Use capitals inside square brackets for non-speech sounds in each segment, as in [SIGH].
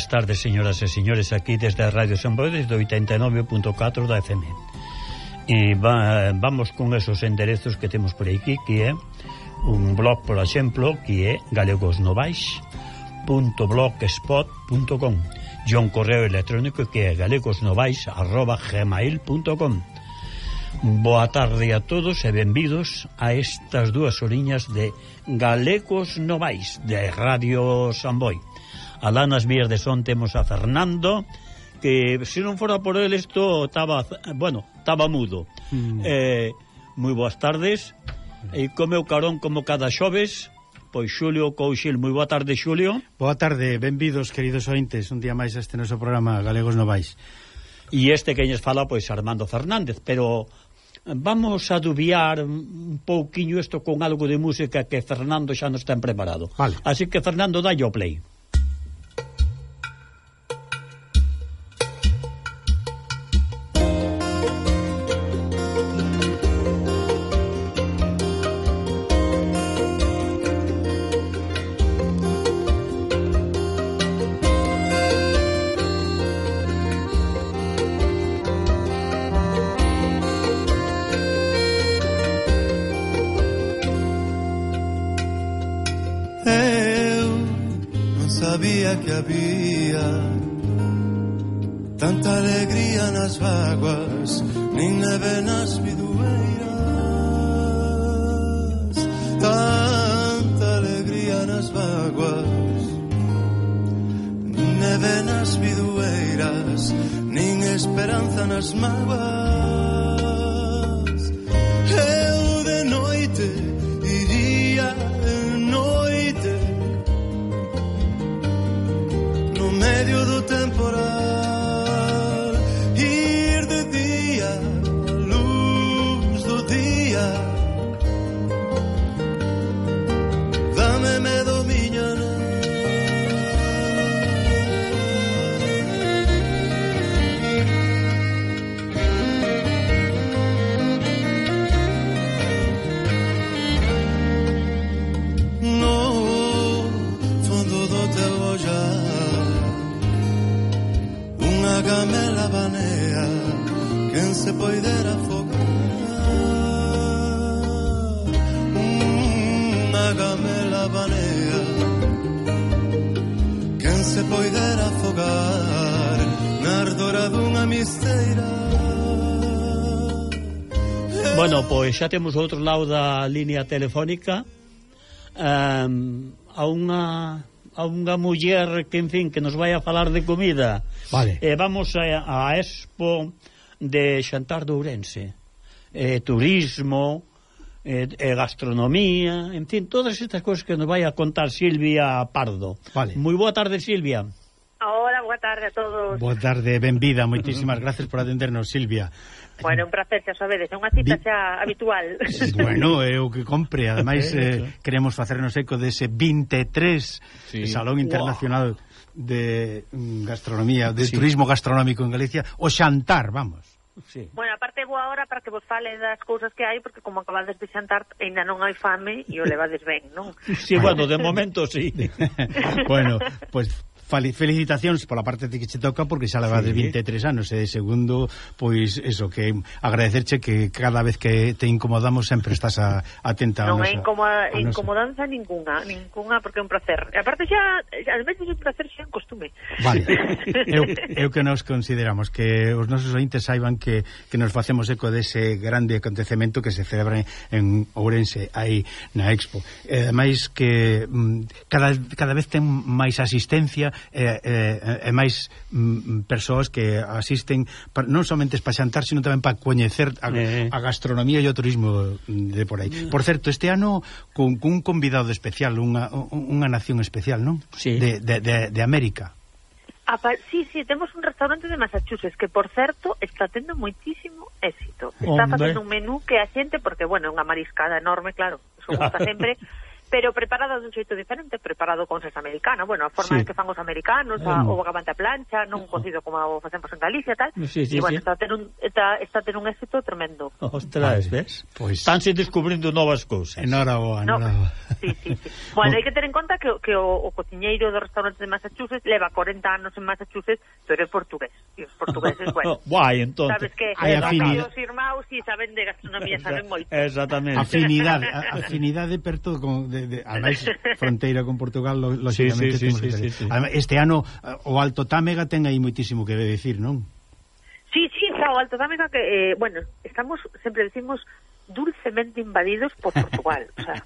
boas tardes, señoras e señores, aquí desde a Radio San Boi, desde 89.4 da FM. E va, vamos con esos enderezos que temos por aquí, que é un blog, por exemplo, que é galegosnovais.blogspot.com e un correo electrónico que é galegosnovais.gmail.com Boa tarde a todos e benvidos a estas dúas oriñas de Galegos Novais de Radio Samboy alá nas vías de son temos a Fernando que se non fora por el isto estaba, bueno, estaba mudo. Mm. Eh, moi boas tardes. E come o carón como cada xoves, pois Xulio Couchil, moi boa tarde, Xulio. Boa tarde, benvidos, queridos ointes, un día máis a este noso programa Galegos Novais. E este que nos fala, pois, Armando Fernández, pero vamos a dubiar un pouquiño isto con algo de música que Fernando xa nos ten preparado. Vale. Así que, Fernando, dai o play. se poder afogar na ardora dunha misteira Bueno, pois xa temos outro lado da línea telefónica um, a unha a unha muller que, en fin, que nos vai a falar de comida. Vale. Eh, vamos a, a Expo de Xantar de Ourense. Eh, turismo, eh, eh, gastronomía, en fin, todas estas cousas que nos vai a contar Silvia Pardo. Vale. Moi boa tarde, Silvia. Hola, boa tarde a todos. Boa tarde, benvida, moitísimas gracias por atendernos, Silvia. Bueno, un placer, xa sabedes, é unha cita xa habitual. Bueno, é o que compre, ademais [LAUGHS] eh, queremos facernos eco dese 23 sí. Salón Internacional wow. de mm, Gastronomía, de sí. Turismo Gastronómico en Galicia, o xantar, vamos. Sí. Bueno, aparte vou agora para que vos fale das cousas que hai, porque como acabades de xantar, ainda non hai fame e o levades ben, non? Sí, bueno, de momento sí. [LAUGHS] [LAUGHS] bueno, pues felicitacións pola parte de que che toca porque xa leva sí. de 23 anos e segundo, pois eso que agradecerche que cada vez que te incomodamos sempre estás a, atenta non a nosa, é incomoda, a nosa. incomodanza ningunha, ningunha porque é un placer e aparte xa, ás veces é un placer xa en costume vale, [LAUGHS] eu, eu que nos consideramos que os nosos ointes saiban que, que nos facemos eco dese grande acontecemento que se celebra en, en Ourense aí na Expo e ademais que mm, cada, cada vez ten máis asistencia e, e, e máis mm, mm, persoas que asisten pa, non somente para xantar, sino tamén para coñecer a, eh. a gastronomía e o turismo de por aí. Mm. Por certo, este ano con, con un convidado especial, unha, unha nación especial, non? Sí. De, de, de, de América. Apa, sí, sí, temos un restaurante de Massachusetts que, por certo, está tendo moitísimo éxito. Está Hombre. facendo un menú que a xente, porque, bueno, é unha mariscada enorme, claro, eso gusta [LAUGHS] sempre, pero preparada dun xeito diferente, preparado con salsa americana, bueno, a forma sí. que fan os americanos, a, o bogavante a plancha, non cocido como o facemos en Galicia, tal. Sí, sí, e, bueno, sí. está, ten un, está, está ten un éxito tremendo. Ostras, ah, ves? Pois... Pues... Estánse descubrindo novas cousas. Enhoraboa, no, enhoraboa. Sí, sí, sí. [LAUGHS] bueno, hai que ter en conta que, que o, o cociñeiro do restaurante de Massachusetts leva 40 anos en Massachusetts, pero é portugués. E os portugueses, [LAUGHS] bueno. Guai, entón. Sabes que hai afinidade. Os irmãos e saben de gastronomía, saben moito. Exactamente. Afinidade, a, afinidade perto con, de de, ademais fronteira con Portugal, lógicamente sí, sí, sí, sí, sí, sí. Ademais, este ano o Alto Támega ten aí moitísimo que decir, non? Sí, sí, xa, o Alto Támega que eh, bueno, estamos sempre decimos dulcemente invadidos por Portugal, o sea,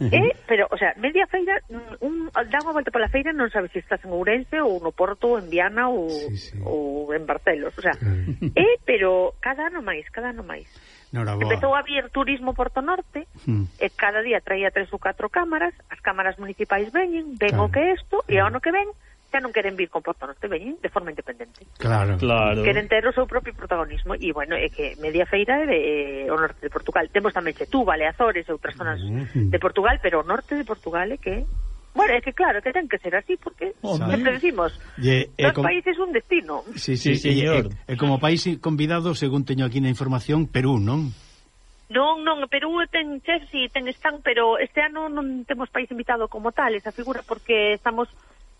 [LAUGHS] eh, pero, o sea, media feira, un, dan unha volta pola feira non sabes se estás en Ourense ou no Porto ou en Viana ou, sí, sí. ou en Barcelos, o sea, eh, eh pero cada ano máis, cada ano máis. Noraboa. Empezou a vir turismo Porto Norte, hmm. e cada día traía tres ou catro cámaras, as cámaras municipais veñen, ven claro. o que isto, e ao ano que ven, xa non queren vir con Porto Norte, veñen de forma independente. Claro, claro. Queren ter o seu propio protagonismo e, bueno, é que media feira é de, é, o norte de Portugal. Temos tamén Setúbal e Azores e outras zonas mm -hmm. de Portugal, pero o norte de Portugal é que Bueno, é que claro, que ten que ser así porque Hombre. sempre decimos, e, e eh, dos com... países un destino. Sí, sí, sí, señor. E, e como país convidado, según teño aquí na información, Perú, non? Non, non, Perú ten chefs e ten stand, pero este ano non temos país invitado como tal esa figura porque estamos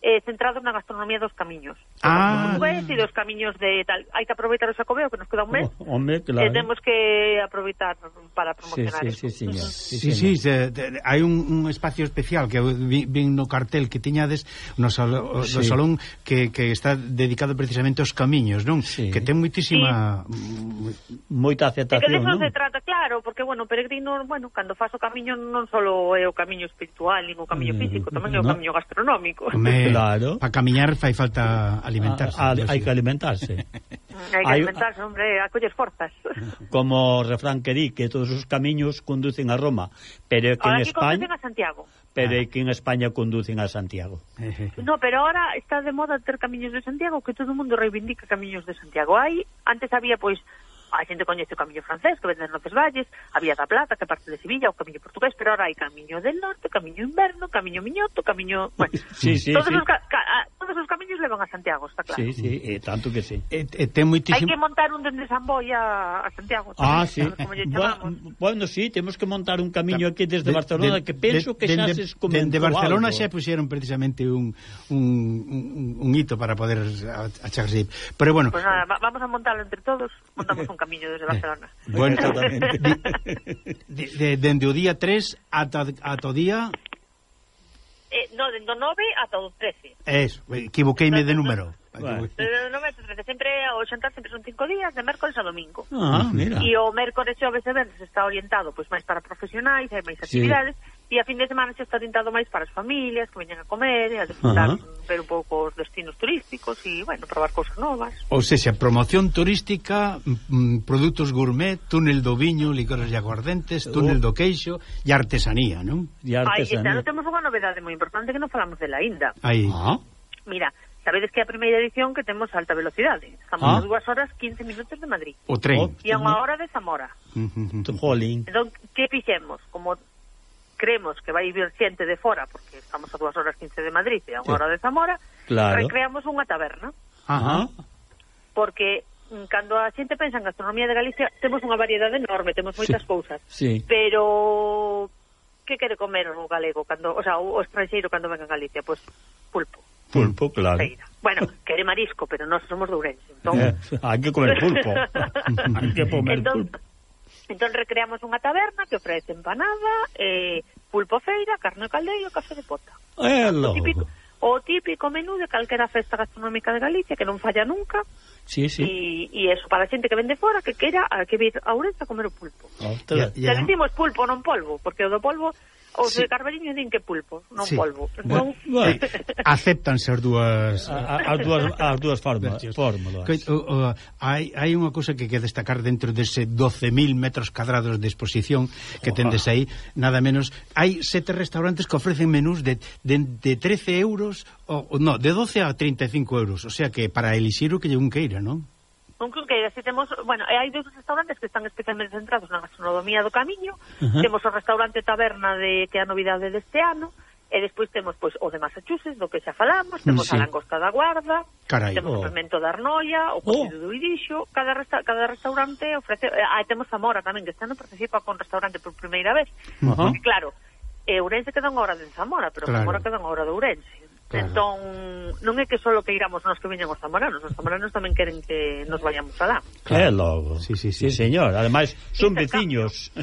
eh, centrado na gastronomía dos camiños. Ah. Dos e dos camiños de tal. Hai que aproveitar o Xacobeo, que nos queda un mes. O, home, claro. Eh, temos que aproveitar para promocionar sí, sí, sí, señor. Sí, sí, se, te, hai un, un espacio especial que vin no cartel que tiñades no, sal, sí. no salón que, que está dedicado precisamente aos camiños, non? Sí. Que ten moitísima... Sí. Moita aceptación, non? Que non se trata, claro, porque, bueno, peregrino, bueno, cando faz o camiño non só é o camiño espiritual, nin o camiño mm, físico, tamén é o no. camiño gastronómico. Me, claro. Para camiñar fai falta alimentarse. Ah, ah [LAUGHS] hai que alimentarse. hai que alimentarse, hombre, a coller forzas. [LAUGHS] Como o refrán que di, que todos os camiños conducen a Roma, pero que ahora en España... a Santiago. Pero ah. que en España conducen a Santiago. [LAUGHS] no, pero ahora está de moda ter camiños de Santiago, que todo o mundo reivindica camiños de Santiago. Hai, antes había, pois, pues, a xente coñece o camiño francés que venden no Valles, a Vía da Plata que parte de Sevilla, o camiño portugués, pero ahora hai camiño del norte, camiño inverno, camiño miñoto, camiño, bueno, [LAUGHS] sí, sí, todos, sí. Os ca ca todos os camiños levan a Santiago, está claro. Sí, sí, eh, tanto que sí. Eh, eh, ten muitísimo... Hai que montar un dende Samboy a, a Santiago. Ah, tamén, ah, sí. Como lle chamamos. bueno, sí, temos que montar un camiño aquí desde de, Barcelona de, que penso de, que xa se comentou. Dende Barcelona algo. xa puxeron precisamente un, un, un, un hito para poder achegarse. Pero bueno, pues nada, vamos a montarlo entre todos, montamos un camiño desde eh, Barcelona. Bueno, [LAUGHS] exactamente. de, de, dende o día 3 ata, ata o día... Eh, no, dende o 9 ata o 13. Eso, equivoqueime de número. Bueno. No me sempre o xantar sempre son cinco días, de mércores a domingo. Ah, mira. E o mércores e o veces está orientado pois máis para profesionais, hai máis actividades. Sí E a fin de semana se está tentado máis para as familias que veñan a comer e a disfrutar, uh -huh. ver un pouco os destinos turísticos e, bueno, probar cousas novas. Ou seja, promoción turística, mm, produtos gourmet, túnel do viño, licores e aguardentes, túnel do queixo e artesanía, non? E artesanía. Ai, este ano temos unha novedade moi importante que non falamos dela ainda. Aí. Ah. Mira, Sabedes que é a primeira edición que temos alta velocidade. Estamos ah. a 2 horas 15 minutos de Madrid. O tren. Oh. E a unha hora de Zamora. Jolín. entón, que fixemos? Como creemos que vai vir xente de fora, porque estamos a 2 horas 15 de Madrid e a 1 sí. hora de Zamora, claro. recreamos unha taberna. Ajá. Porque mm, cando a xente pensa en gastronomía de Galicia, temos unha variedade enorme, temos moitas sí. cousas. Sí. Pero que quere comer o galego cando, o sea, o estranxeiro cando venga a Galicia, pois pues, pulpo. Pulpo, claro. Feira. Bueno, [LAUGHS] quere marisco, pero nós somos de Ourense, entón... Eh, hai que comer pulpo. [LAUGHS] hai que comer entón, pulpo. Entón recreamos unha taberna que ofrece empanada, eh, pulpo feira, carne caldeiro e café de pota. É o típico, o típico menú de calquera festa gastronómica de Galicia que non falla nunca. Sí, sí. E, e eso, para a xente que vende fora, que queira a que vir a Ourense a comer o pulpo. Oh, te, yeah, yeah. Te decimos pulpo, non polvo, porque o do polvo Os sí. de Carballiño din que pulpo, non sí. polvo. Non... Bueno. Aceptanse as dúas as dúas as dúas formas, fórmulas. Hai hai unha cousa que que destacar dentro dese 12.000 metros cadrados de exposición que tendes aí, nada menos hai sete restaurantes que ofrecen menús de, de, de 13 euros o, no, de 12 a 35 euros, o sea que para elixir o que lle un queira, non? concluo que así temos, bueno, e hai dous restaurantes que están especialmente centrados na gastronomía do camiño, uh -huh. temos o restaurante Taberna de que é a novidade deste ano, e despois temos pois o de Massachusetts, do que xa falamos, mm, temos sí. a langosta da Guarda, Carai, temos oh. o pimento da Arnoia, o oh. cocido oh. do Irixo, cada resta, cada restaurante ofrece, eh, ah, temos a Mora tamén que este ano participa con restaurante por primeira vez. Uh -huh. Porque, claro, Eh, Ourense queda unha hora de Zamora, pero claro. Zamora queda unha hora de Ourense. Claro. Entón, non é que só queiramos nós que veñan os zamoranos, os zamoranos tamén queren que nos vayamos alá. Claro. É logo. Sí, sí, sí. sí señor. Ademais, son veciños. [LAUGHS]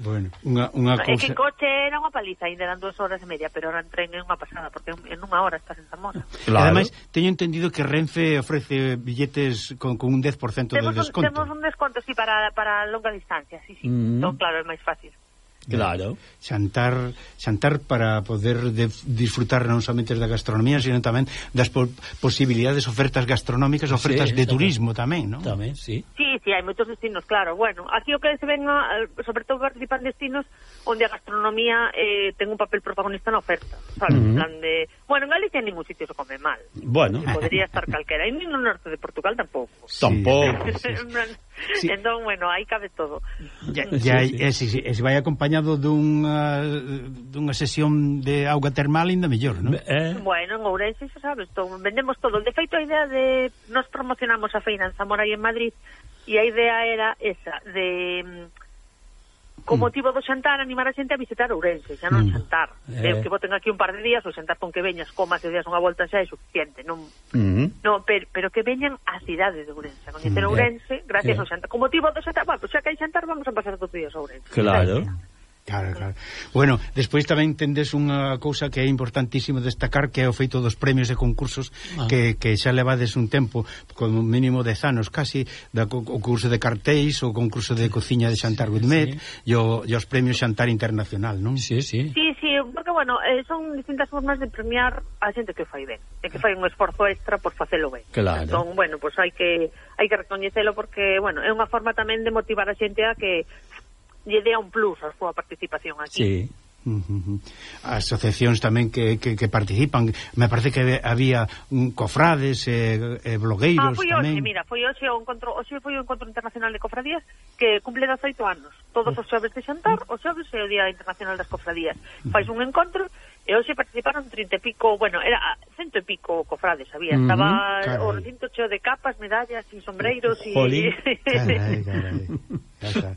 Bueno, unha, unha cousa... É que coche era unha paliza, ainda eran dúas horas e media, pero ahora en tren é unha pasada, porque en unha hora estás en Zamora. Claro. Ademais, teño entendido que Renfe ofrece billetes con, con un 10% temos de desconto. Temos un desconto, sí, para, para longa distancia, sí, sí. Mm. Entón, claro, é máis fácil. Claro. Xantar, xantar para poder de, disfrutar non somente da gastronomía, sino tamén das po posibilidades ofertas gastronómicas, ofertas sí, de turismo tamén, non? Tamén, sí. Sí, sí, hai moitos destinos, claro. Bueno, aquí o que se ven, eh, sobre todo participan destinos onde a gastronomía eh, ten un papel protagonista na oferta, sabes? Uh -huh. plan de... Bueno, en Galicia en ningún sitio se come mal. Bueno. Se podría estar calquera. E no norte de Portugal tampouco. Sí. Tampouco. Sí. [LAUGHS] Sí. Entón, bueno, aí cabe todo. Ya, ya, sí, sí. E, se, e se vai acompañado dunha, eh, dunha sesión de auga termal, ainda mellor, non? Eh... Bueno, en Ourense, xa sabes, todo, vendemos todo. De feito, a idea de... Nos promocionamos a feira en Zamora e en Madrid, e a idea era esa, de co mm. motivo do xantar animar a xente a visitar Ourense, xa non mm. xantar. Mm. Eh... Que voten aquí un par de días, o xantar con que veñas, comas e días unha volta xa é suficiente, non. Mm. No, pero, pero que veñan a cidade de Ourense, a coñecer mm. Ourense, gracias eh... ao xantar. Co motivo do xantar, bueno, xa que hai xantar, vamos a pasar dos días a Ourense. Claro. Gracias. Claro, claro. Bueno, despois tamén tendes unha cousa que é importantísimo destacar que é o feito dos premios e concursos ah. que, que xa levades un tempo, como mínimo 10 anos casi, da, o curso de cartéis, o concurso de cociña de Xantar sí, Gourmet sí. E, o, e os premios Xantar Internacional, non? Sí, sí. Sí, sí, porque, bueno, eh, son distintas formas de premiar a xente que fai ben, e que fai un esforzo extra por facelo ben. Claro. Entón, bueno, pois pues hai que hai que recoñecelo porque, bueno, é unha forma tamén de motivar a xente a que lle dea un plus a súa participación aquí. Sí. Asociacións tamén que, que, que participan. Me parece que había un cofrades e, e blogueiros ah, foi tamén. hoxe, mira, foi hoxe o encontro hoxe foi o encontro internacional de cofradías que cumple 18 anos. Todos os xoves de xantar, os xoves é o Día Internacional das Cofradías. Fais un encontro e hoxe participaron 30 e pico Bueno, era cento e pico cofrades había. Estaba carai. o recinto cheo de capas, medallas e sombreiros e... Jolín, [LAUGHS] carai, carai, carai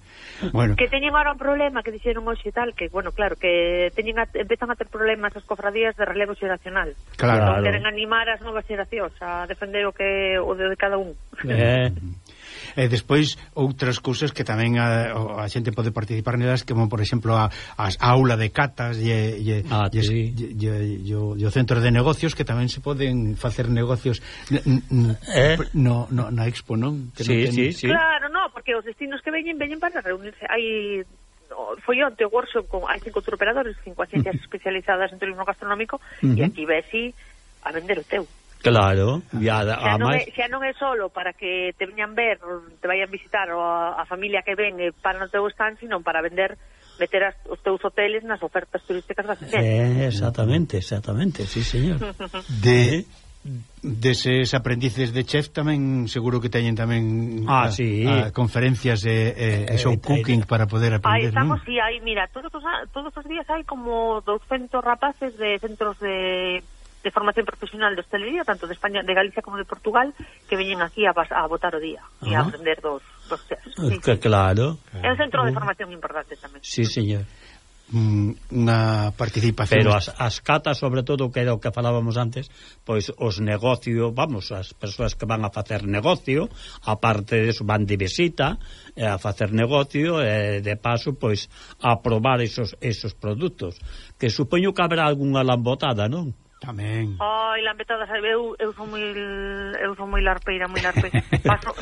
bueno. que teñen ahora un problema que dixeron hoxe tal que, bueno, claro, que teñen a, empezan a ter problemas as cofradías de relevo xeracional. Claro. Que non queren animar as novas xeracións a defender o que o de cada un. Eh. [LAUGHS] E despois outras cousas que tamén a, a xente pode participar nelas, como por exemplo a, a aula de catas e, e, ah, e, sí. e, e, e, e o centro de negocios que tamén se poden facer negocios eh? no, no, na Expo, non? Que sí, no ten... sí, sí. Claro, no, porque os destinos que veñen veñen para reunirse. Hai foi onte o workshop con hai cinco turoperadores, cinco agencias [LAUGHS] especializadas en turismo gastronómico uh -huh. e aquí vesi a vender o teu. Claro, ah. ya, xa, non é, xa non é solo para que te veñan ver, te vayan visitar a, a familia que ven eh, para no teu stand, sino para vender meter as, os teus hoteles nas ofertas turísticas da xente. Eh, exactamente, exactamente, sí, señor. [LAUGHS] De ¿Eh? deses aprendices de chef tamén seguro que teñen tamén ah, a, sí. a conferencias e, e, e eh, show eh, cooking para poder aprender, Aí estamos, ¿no? sí, aí, mira, todos os, todos os días hai como 200 rapaces de centros de de formación profesional de hostelería, tanto de España, de Galicia como de Portugal, que veñen aquí a, a votar o día uh -huh. e a aprender dos, dos chefs. Ah, sí, que. Claro. É un centro de formación importante tamén. Sí, señor mm, unha participación pero as, as catas sobre todo que era o que falábamos antes pois os negocios vamos, as persoas que van a facer negocio aparte de eso van de visita eh, a facer negocio e eh, de paso pois a probar esos, esos produtos que supoño que habrá algunha lambotada non? Tamén. Ai, lambetadas, eu, eu son moi eu son moi larpeira, moi larpeira. Paso,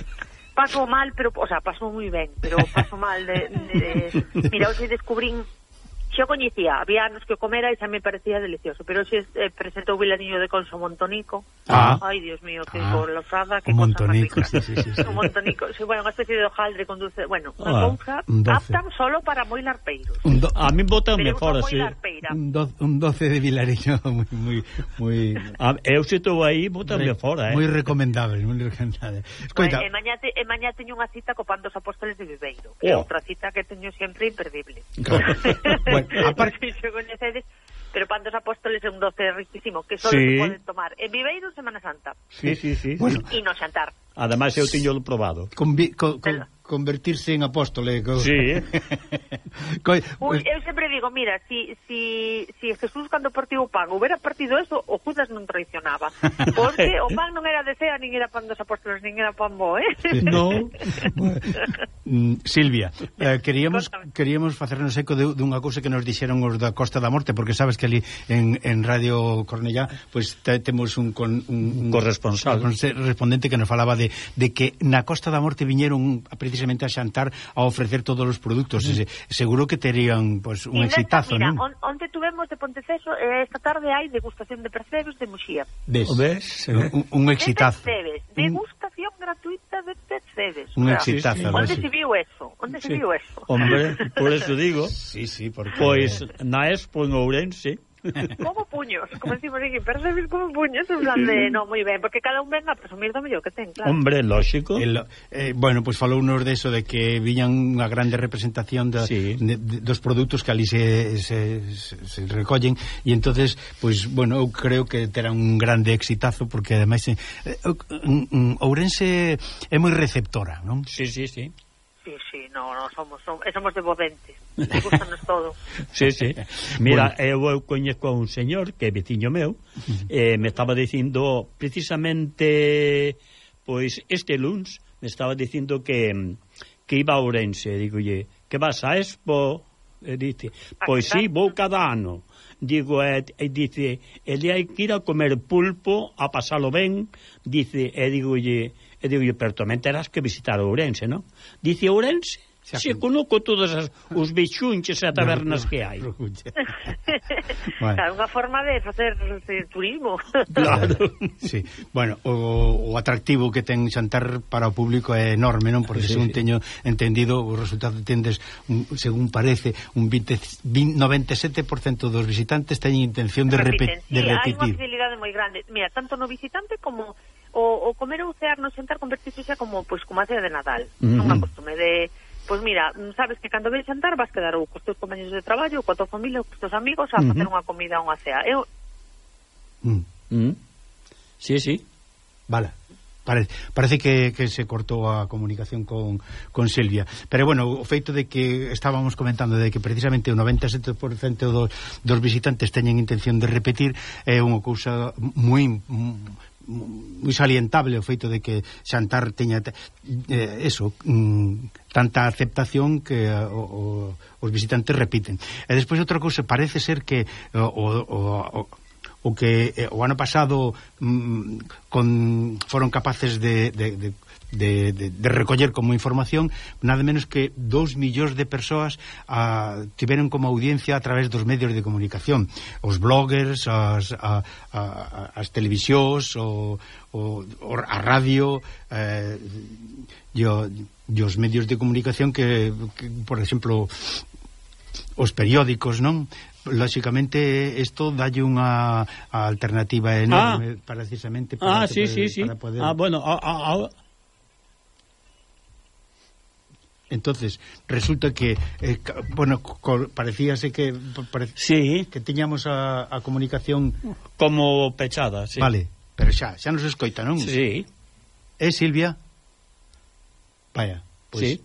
paso mal, pero, o sea, paso moi ben, pero paso mal de, de, de mira, hoxe descubrín Xo coñecía, había anos que o comera e xa me parecía delicioso, pero si eh, presentou Vilaniño de Conso Montonico. Ah. Ay, Dios mío, que ah. golosada, que montonico, cosa máis rica. Sí, sí, sí. O montonico, sí, bueno, unha especie de hojaldre con dulce, bueno, ah, unha cousa aptan solo para moi larpeiros. Un do, a min bota me fora, sí. Un, do, un doce de Vilariño moi moi moi a, eu se estou aí, bota me fora, eh. Moi recomendable, moi recomendable. Escoita. Eh, e mañá te, e mañá teño unha cita co pan dos apóstoles de Viveiro, que é outra cita que teño sempre imperdible. Claro. [LAUGHS] bueno, Bueno, [LAUGHS] aparte... pero Pantos Apóstoles é un doce riquísimo que só sí. se poden tomar en Viveiro Semana Santa. Sí, sí, sí. Bueno, e no xantar. Ademais eu tiño probado. Con, con, con, convertirse en apóstole. Eh, sí. [LAUGHS] Coi... Ui, eu sempre digo, mira, si, si, si Jesús cando partiu o pan hubiera partido eso, o Judas non traicionaba. [LAUGHS] Porque o pan non era de cea, nin era pan dos apóstoles, nin era pan bo, eh? [LAUGHS] no. Mm, Silvia, eh, queríamos queríamos facernos eco de, dunha cousa que nos dixeron os da Costa da Morte, porque sabes que ali en, en Radio Cornellá pues, te, temos un, con, un, un corresponsal un respondente que nos falaba de, de que na Costa da Morte viñeron precisamente precisamente a xantar a ofrecer todos os produtos. Mm. Se, seguro que terían pues, un nesta, exitazo, mira, non? On, onte tuvemos de Ponteceso e eh, esta tarde hai degustación de percebes de Muxía. Ves, ves un, un exitazo. De degustación un... gratuita de percebes. Un o sea, exitazo. Sí. Onde sí. se viu eso? Onde sí. se viu eso? Hombre, [LAUGHS] por eso digo. Sí, sí, porque... Pois, eh, na Expo pois, en Ourense, [LAUGHS] como puños, como decimos aquí, percebes como puños, en plan de, no, moi ben, porque cada un ven a presumir do mellor que ten, claro. Hombre, lógico. El, eh, bueno, pois pues falou nos de eso, de que viñan unha grande representación da, sí. de, de, dos produtos que ali se, se, se, se recollen, e entonces pois, pues, bueno, eu creo que terá un grande exitazo, porque ademais eh, eh Ourense é moi receptora, non? Sí, sí, sí. Sí, sí, no, no somos, eh, somos, somos devolventes. Gustanos todo. [LAUGHS] sí, sí. Mira, bueno. eu, eu coñezco a un señor que é veciño meu, eh, me estaba dicindo precisamente pois este luns me estaba dicindo que que iba a Ourense, digolle, que vas a Expo? E dice, ah, pois si, sí, vou cada ano. Digo, e, e dice, ele hai que ir a comer pulpo, a pasalo ben, dice, e digolle, E digo, pero tamén terás que visitar Ourense, non? Dice Ourense, se, se conoco todos as, os bichunches e tabernas que hai. [LAUGHS] [LAUGHS] bueno. É unha forma de facer de turismo. [LAUGHS] Claro. sí. Bueno, o, o atractivo que ten Xantar para o público é enorme, non? Porque sí, según sí. teño entendido, o resultado tendes, un, según parece, un 20, 20, 97% dos visitantes teñen intención de, repe, de repetir. Hai unha fidelidade moi grande. Mira, tanto no visitante como o, o comer ou cear no xantar convertirse xa como pois como a cea de Nadal. Uh Non Unha costume de Pois mira, sabes que cando ves xantar vas quedar ou cos teus compañeros de traballo, ou coa tua familia, ou cos teus amigos a facer unha comida ou unha cea. Eu Mm. Mm. Sí, sí. Vale. Parece, parece que, que se cortou a comunicación con, con Silvia Pero bueno, o feito de que estábamos comentando De que precisamente o 97% dos, dos visitantes teñen intención de repetir É unha cousa moi moi salientable o feito de que Xantar teña eh, eso, mm, tanta aceptación que eh, o, o, os visitantes repiten. E despois outra cousa, parece ser que eh, o, o, o o que eh, o ano pasado mm, con, foron capaces de, de, de de, de, de recoller como información nada menos que 2 millóns de persoas a, tiveron como audiencia a través dos medios de comunicación os bloggers as, a, a, as televisións o, o, a radio eh, e, o, e os medios de comunicación que, que por exemplo os periódicos, non? lóxicamente isto dalle unha alternativa enorme ah, precisamente ah, para, ah, sí, para, sí, sí. para poder Ah, bueno, a, a, entonces resulta que eh, bueno, parecíase que pare... sí. que tiñamos a, a comunicación como pechada, sí. Vale, pero xa, xa nos escoita, non? Sí. Eh, Silvia? Vaya, pois. Pues... Sí.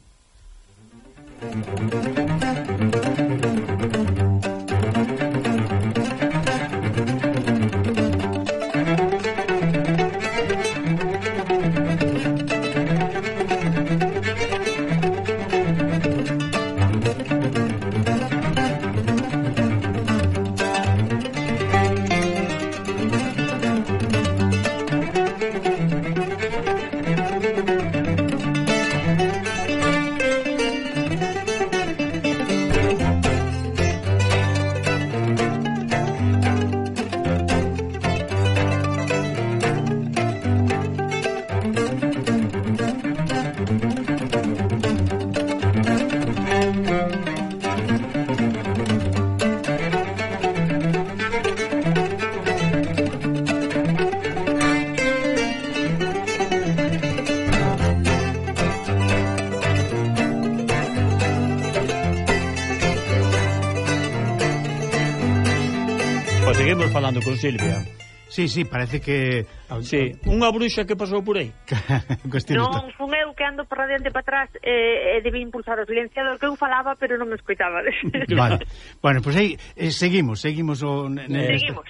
Sí, sí, parece que... Sí, unha bruxa que pasou por aí. [LAUGHS] non, fun eu que ando para adiante para atrás eh, e eh, eh, debí impulsar o silenciador que eu falaba, pero non me escoitaba. vale. Bueno, pois pues aí eh, seguimos, seguimos o... Seguimos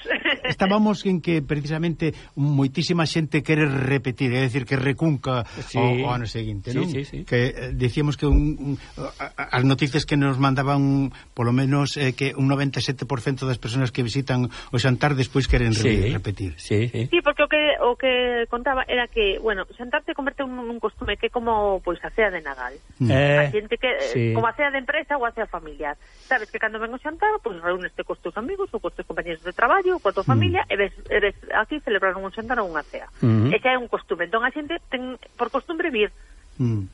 estábamos en que precisamente moitísima xente quere repetir, é dicir que recunca sí. o, o ano seguinte, sí, non? Sí, sí. Que eh, dicíamos que un, un as noticias que nos mandaban polo menos eh, que un 97% das persoas que visitan o xantar despois queren sí, repetir. Sí, sí. sí, porque o que o que contaba era que, bueno, xantar te converte un, un costume que como pois pues, a cea de Nadal. Mm. Eh, a xente que sí. como a cea de empresa ou a cea familiar. Sabes que cando vengo xantar, pois pues, reúnes te cos teus amigos ou cos teus compañeros de traballo, coa tua familia, familia mm. e ves, ves aquí celebraron un xantar ou unha cea. Mm. E xa é un costume. Entón a xente ten por costumbre vir. Mm.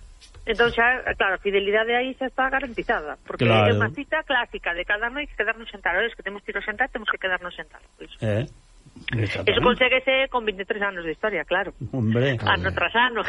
Entón xa, claro, a fidelidade aí xa está garantizada, porque claro. é unha cita clásica de cada noite quedarnos xantar, ores que temos que ir ao xantar, temos que quedarnos xantar. Pois. Eh. Eso conseguese con 23 anos de historia, claro. Hombre. Ano tras ano.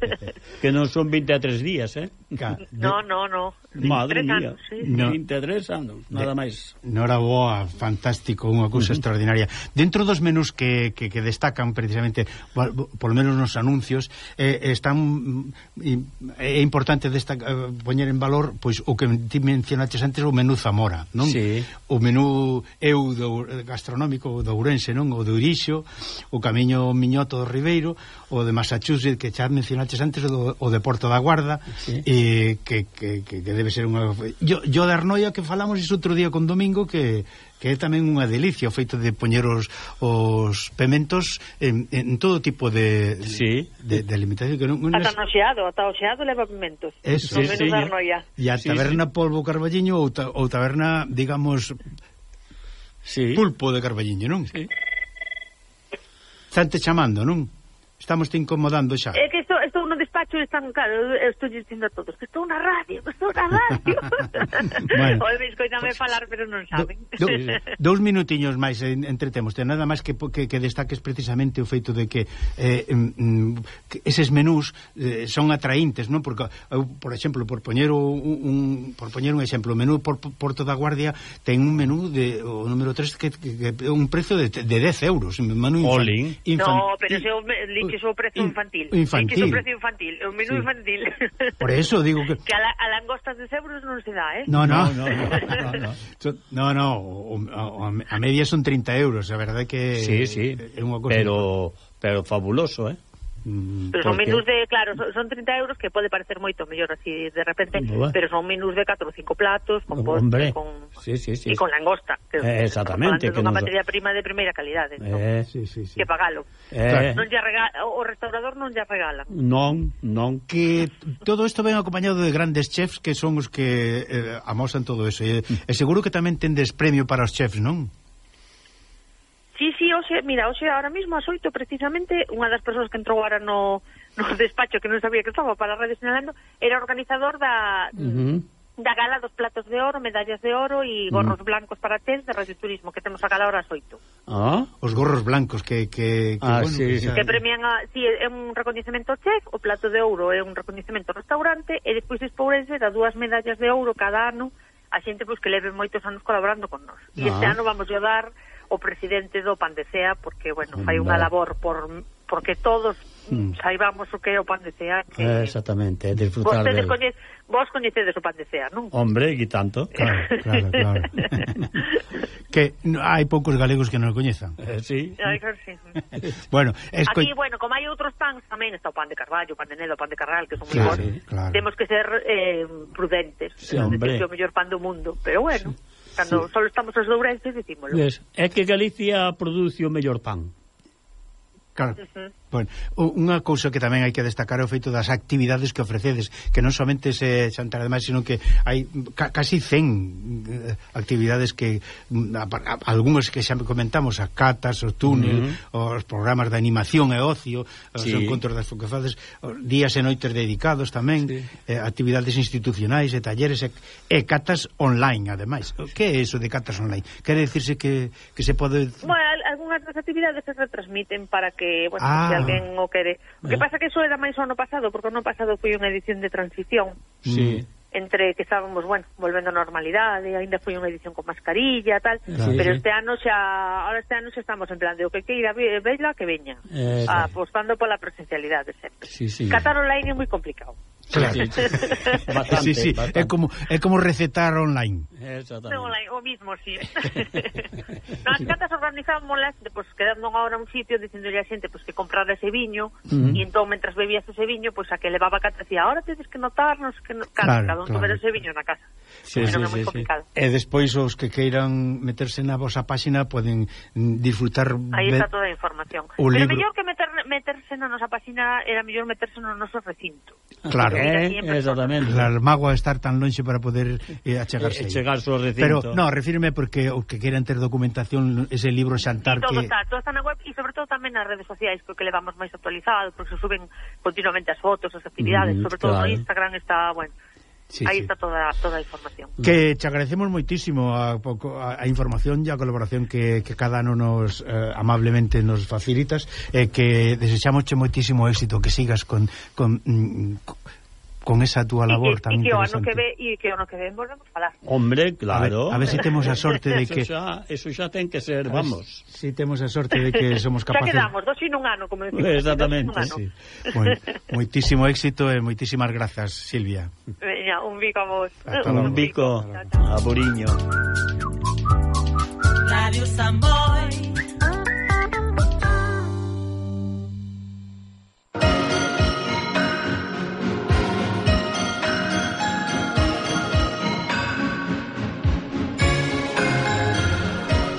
[LAUGHS] que non son 23 días, eh? Ca... No, no, no. Madre mía. Anos, sí. no. 23 anos, nada máis. Nora boa, fantástico, unha cousa uh -huh. extraordinaria. Dentro dos menús que, que, que destacan precisamente, polo menos nos anuncios, eh, están mm, é eh, importante destaca, eh, poñer en valor pois o que ti mencionaches antes o menú Zamora, non? Sí. O menú eu do, gastronómico do Ourense, non? non? O de Urixo, o Camiño Miñoto do Ribeiro, o de Massachusetts, que xa mencionaches antes, o, o de Porto da Guarda, sí. eh, que, que, que, que debe ser unha... Yo, yo de Arnoia que falamos iso outro día con Domingo, que que é tamén unha delicia o feito de poñer os, os pementos en, en todo tipo de sí. de, de alimentación que non, non ata no xeado, ata o xeado leva pementos Eso. Sí, sí, e a taberna sí, sí. polvo carballiño ou, ta, ou taberna digamos sí. pulpo de carballiño, non? Sí. Estante chamando, non? Estamos te incomodando xa. É que isto, estou no despacho e están, claro, eu eh, estou dicindo a todos que estou na radio, [LAUGHS] que estou na radio. [LAUGHS] bueno, Oye, escoitame pues, falar, pero non saben. Do, do, dous minutiños máis entretemos, te nada máis que, que, que destaques precisamente o feito de que, eh, mm, mm, que eses menús eh, son atraíntes, non? Porque, eu, por exemplo, por poñer un, un por poñer un exemplo, o menú por Porto da Guardia ten un menú de o número 3 que, que, que un prezo de, de 10 euros, menú infantil. Infan, no, pero se o, li, que o prezo infantil. Infantil. Que precio infantil, o menú Sí. infantil. [LAUGHS] Por eso digo que que a, la, a langostas de euros non se dá, eh? No, no. No, no, no, no, no. [LAUGHS] O, o, a media son 30 euros, a verdade que Sí, sí. é unha cosa Pero pero fabuloso, eh? Mm, pero son porque... menús de, claro, son, son 30 euros que pode parecer moito mellor así de repente, Boa. pero son menús de 4 ou 5 platos con postre, con sí, sí, sí. e con langosta, que eh, exactamente, que unha nos... materia prima de primeira calidade, eh, non? Sí, sí, sí. Que pagalo. Eh... Non lle regala, o restaurador non lle regala. Non, non que todo isto ven acompañado de grandes chefs que son os que eh, amosan todo eso. E, e seguro que tamén tendes premio para os chefs, non? Sí, sí, oxe, mira, oxe, ahora mismo as oito precisamente unha das persoas que entrou ahora no, no despacho que non sabía que estaba para a radio señalando era organizador da uh -huh. da gala dos platos de oro, medallas de oro e gorros uh -huh. blancos para test de radio turismo que temos a gala ahora as oito. Ah, os gorros blancos que que que, ah, bueno, sí, que, xa... que premian a, sí, é un recoñecemento chef, o plato de ouro é un recoñecemento restaurante e despois Expourense da dúas medallas de ouro cada ano a xente pois que leve moitos anos colaborando con nós. E ah. este ano vamos a dar o presidente do Pandecea porque, bueno, fai unha labor por porque todos mm. saibamos o que é o pan de cea que... Eh, exactamente, é disfrutar Vostedes del... coñe... vos coñecedes o pan de cea, non? Hombre, e tanto Claro, claro, claro. [LAUGHS] que no, hai poucos galegos que non o coñezan eh, sí. Ay, claro, sí. bueno, esco... Aquí, bueno, como hai outros pans tamén está o pan de carballo, o pan de nelo, o pan de carral que son sí, moi sí, claro. temos que ser eh, prudentes sí, hombre. é o mellor pan do mundo pero bueno, sí. cando sí. só estamos os dourenses dicímolo. Es, é que Galicia produce o mellor pan Claro. Uh -huh. Bueno, unha cousa que tamén hai que destacar é o feito das actividades que ofrecedes, que non somente se xantar Ademais, sino que hai ca casi 100 eh, actividades que mm, a, a, algúns que xa comentamos, a catas, o túnel, uh -huh. os programas de animación e ocio, sí. os encontros das foquefades, días e noites dedicados tamén, sí. eh, actividades institucionais e talleres e, e catas online, ademais. Que é iso de catas online? Quere decirse que, que se pode... Bueno, algunhas das actividades se retransmiten para que, bueno, ah, se alguén o quere. O que eh. pasa que eso era máis o ano pasado, porque o ano pasado foi unha edición de transición. Sí. Mm. Entre que estábamos, bueno, volvendo á normalidade, ainda foi unha edición con mascarilla, tal, Sí, pero sí. este ano xa, ahora este ano xa estamos en plan de o que queira vela que veña, eh, ah, apostando pola presencialidade sempre. Sí, sí. Catar online é moi complicado. Claro. Sí, sí. [LAUGHS] Bastante, sí, sí. Bastante. É como é como recetar online. Exactamente. No, online, o mismo, sí. [LAUGHS] Nós catas organizámolas, pues, quedando unha hora un sitio dicendolle a xente pois pues, que comprar ese viño uh -huh. e entón mentras bebías ese viño, pois pues, a que levaba cata decía, "Ahora tedes que notarnos que no... claro, cada un claro. ese viño na casa." Sí, sí, sí, sí. E despois os que queiran meterse na vosa páxina poden mm, disfrutar Aí está toda a información. O Pero libro... mellor que meter, meterse na nosa páxina era mellor meterse no noso recinto. Claro eh, Exactamente. Claro, a estar tan lonxe para poder eh, achegarse. Eh, chegarse ao recinto. Pero, no, refírme porque o que queran ter documentación ese libro xantar todo que... Está, todo está na web e sobre todo tamén nas redes sociais porque levamos máis actualizado, porque se suben continuamente as fotos, as actividades, mm, sobre todo claro. no Instagram está, bueno, Sí, Aí sí. está toda, toda a información. Que che agradecemos moitísimo a, a, a información e a colaboración que, que cada ano nos eh, amablemente nos facilitas e eh, que desexamos moitísimo éxito, que sigas con, con, mm, con con esa túa labor e, tan e, interesante. Que ve, e que o ano que ven volvemos a falar. Hombre, claro. A ver, a ver si temos a sorte de [LAUGHS] que... Eso xa, eso xa ten que ser, ver, vamos. Si temos a sorte de que [LAUGHS] somos capaces... Xa quedamos, dos sin un ano, como decimos. Exactamente. Sí. Bueno, moitísimo éxito eh, e moitísimas grazas, Silvia. Veña, un bico a vos. Hasta un bico a Buriño. Radio Samboy.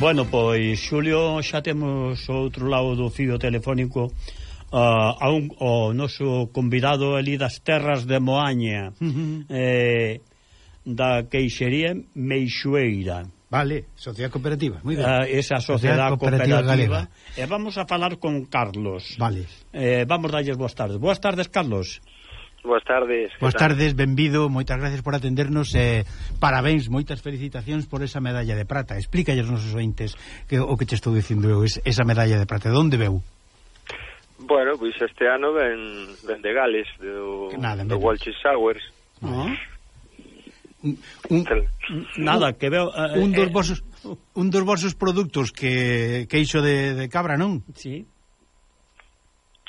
Bueno, pois Xulio xa temos outro lado do fío telefónico uh, a un, o noso convidado ali das terras de Moaña eh, da queixería Meixueira. Vale, sociedade cooperativa, moi ben. Uh, ah, esa sociedade cooperativa, cooperativa galega. E vamos a falar con Carlos. Vale. Eh, vamos dalles, boas tardes. Boas tardes, Carlos. Boas tardes. Boas tardes, benvido, moitas gracias por atendernos eh, parabéns, moitas felicitacións por esa medalla de prata. Explícalles aos nosos ointes que, o que te estou dicindo eu, es, esa medalla de prata, de onde veu? Bueno, pois pues este ano ven, ven de Gales, do, Nada, do Walsh Towers. Uh -huh. un, Nada, que veo... Eh, un dos eh, vosos, un dos vosos produtos que, que iso de, de cabra, non? Sí.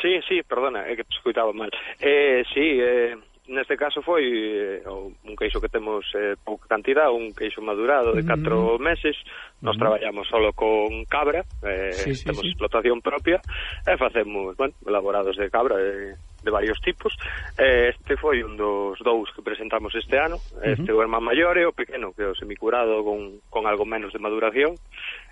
Sí, sí, perdona, é que te escuitaba mal. Eh, sí, eh, neste caso foi eh, un queixo que temos eh, pouca cantidad, un queixo madurado de 4 mm meses, nos mm traballamos solo con cabra, eh, sí, sí, temos sí. explotación propia, e eh, facemos, bueno, elaborados de cabra eh, de varios tipos. Eh, este foi un dos dous que presentamos este ano, este uh o irmán maior e o pequeno, que é o semicurado con, con algo menos de maduración,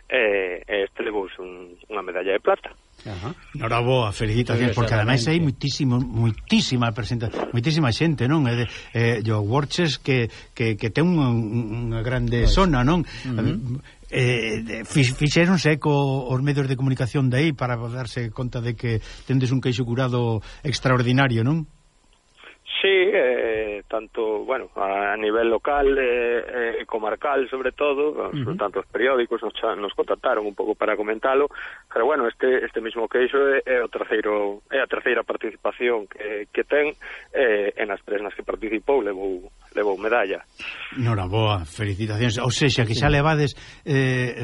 e, e estregouse un, unha medalla de plata. Ajá. Noraboa, felicitacións, porque ademais hai muitísimo, muitísima presentación, muitísima xente, non? É de, eh, yo Worches que, que, que ten unha, unha grande pois. zona, non? Uh -huh. Eh, fixeronse eco os medios de comunicación de aí para darse conta de que tendes un queixo curado extraordinario, non? Sí, eh, tanto, bueno, a nivel local e eh, eh, comarcal, sobre todo, uh -huh. tanto os periódicos nos, nos contactaron un pouco para comentalo, pero bueno, este este mismo queixo é, é o terceiro é a terceira participación que, que ten eh, en as tres nas que participou levou levou medalla. Noraboa, felicitacións, ou sea, que xa levades eh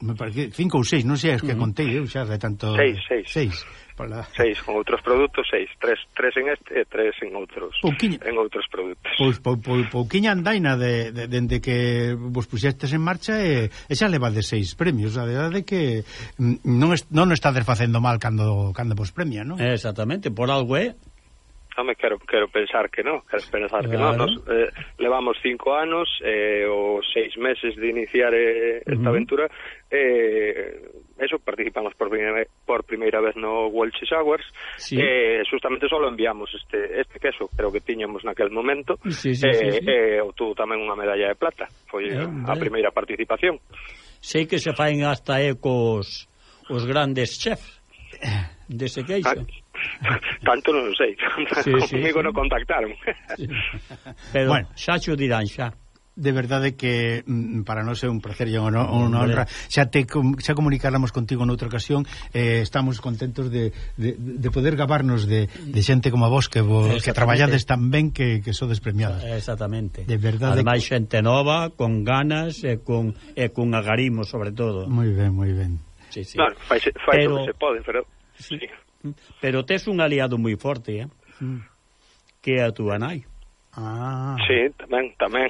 me parece cinco ou seis, non sei es que contei eu xa de tanto seis, seis. seis. Pola... Seis con outros produtos, seis, tres, tres en este e tres en outros, Pouquiña... en outros produtos. Pois pou, pou, pouquiña andaina de, de, dende que vos puxestes en marcha e, e xa levades seis premios, a verdade que mm, non, est, non estades facendo mal cando cando vos premia, non? Exactamente, por algo é Home, quero, quero pensar que non, quero pensar claro. que non. Nos, eh, levamos cinco anos, eh, ou seis meses de iniciar eh, esta uh -huh. aventura, eh, eso, participamos por primeira, por primeira vez no World Cheese sí. eh, justamente só enviamos este, este queso, creo que tiñamos naquel momento, sí, sí, eh, sí, sí. eh, obtuvo tamén unha medalla de plata, foi eh, a primeira participación. Sei que se faen hasta ecos os grandes chefs dese queixo. Ah, [LAUGHS] tanto non sei, sí, comigo [LAUGHS] sí, non sí. contactaron. Sí. [LAUGHS] Pero bueno. xa xo dirán xa de verdade que mm, para nós é un placer e unha honra. Xa te xa comunicáramos contigo noutra ocasión, eh, estamos contentos de, de, de poder gabarnos de, de xente como a vos que vos, que traballades tan ben que, que sodes premiadas. Exactamente. De verdade. Ademais que... xente nova, con ganas e con e con agarimo sobre todo. Moi ben, moi ben. Sí, sí. Claro, fai, fai pero... se pode, pero sí. sí. Pero tes un aliado moi forte, eh? Mm. Que é a túa nai. Ah. Sí, tamén, tamén.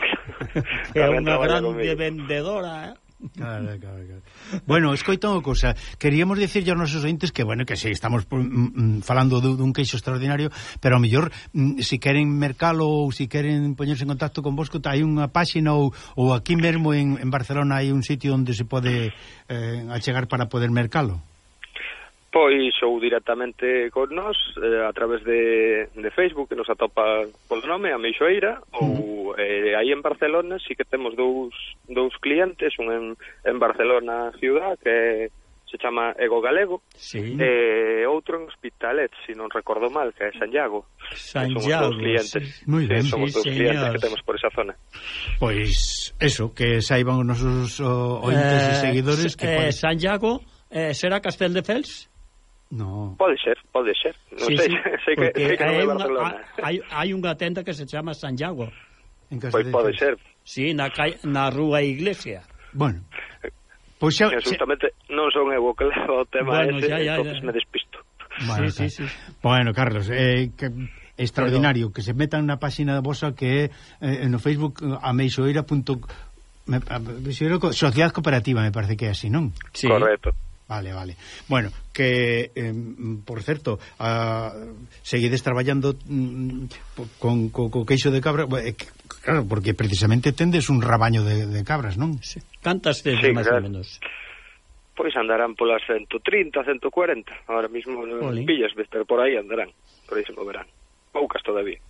que [LAUGHS] é unha grande vendedora, eh? Claro, claro, claro. Bueno, escoita unha cousa Queríamos dicir aos nosos ointes que, bueno, que si sí, estamos mm, mm, falando dun queixo extraordinario Pero ao mellor, mm, si queren mercalo ou si queren poñerse en contacto con vos Hai unha páxina ou, ou aquí mesmo en, en Barcelona hai un sitio onde se pode eh, achegar para poder mercalo Pois ou directamente con nós eh, a través de, de Facebook que nos atopa polo nome a Meixoeira ou eh, aí en Barcelona sí que temos dous, dous clientes un en, en Barcelona ciudad que se chama Ego Galego sí. e eh, outro en Hospitalet se si non recordo mal que é Santiago Santiago, clientes, sí. moi ben, sí, somos sí, dos clientes que temos por esa zona Pois eso, que saiban os nosos ointes eh, e seguidores que eh, Santiago eh, será Castel de Fels? No. Pode ser, pode ser. Non sí, sei, sí, [LAUGHS] sei que, sei que hai non Barcelona. Unha, hai, hai unha tenda que se chama Santiago. Pois pues pode ser. Sí, na, calle, na rúa Iglesia. Bueno. Pois pues xa, justamente xa... non son eu o que levo o tema bueno, ese, xa, xa, entonces xa. me despisto. Bueno, sí, sí, sí. bueno Carlos, eh, que extraordinario, Pero... que se metan na páxina da vosa que é eh, no Facebook ameixoeira.com Sociedade Cooperativa, me parece que é así, non? Sí. Correcto. Vale, vale. Bueno, que, eh, por certo, a, seguides traballando mm, con, co, co queixo de cabra, eh, claro, porque precisamente tendes un rabaño de, de cabras, non? Sí. Cantas tedes, sí, máis claro. ou menos? Pois andarán polas 130, 140, ahora mismo Oli. pillas, pero por aí andarán, por aí se moverán. Poucas todavía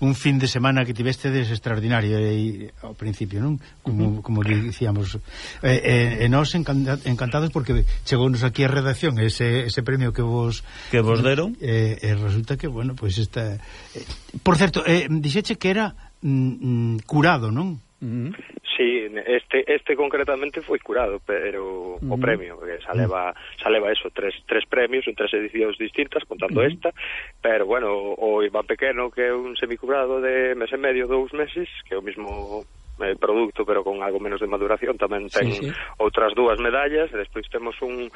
un fin de semana que tiveste des extraordinario e, ao principio, non? Como, como dicíamos. E, e, e nós encanta, encantados porque chegounos aquí a redacción ese, ese premio que vos que vos eh, deron. E, e resulta que, bueno, pois pues esta eh, Por certo, eh, dixeche que era mm, mm curado, non? Mm. Sí, este este concretamente foi curado, pero uh -huh. o premio, que xa leva, xa leva eso, tres, tres premios en tres edicións distintas, contando uh -huh. esta, pero bueno, o Iván Pequeno, que é un semicurado de mes e medio, dous meses, que é o mismo eh, produto, pero con algo menos de maduración, tamén ten sí, sí. outras dúas medallas, e despois temos un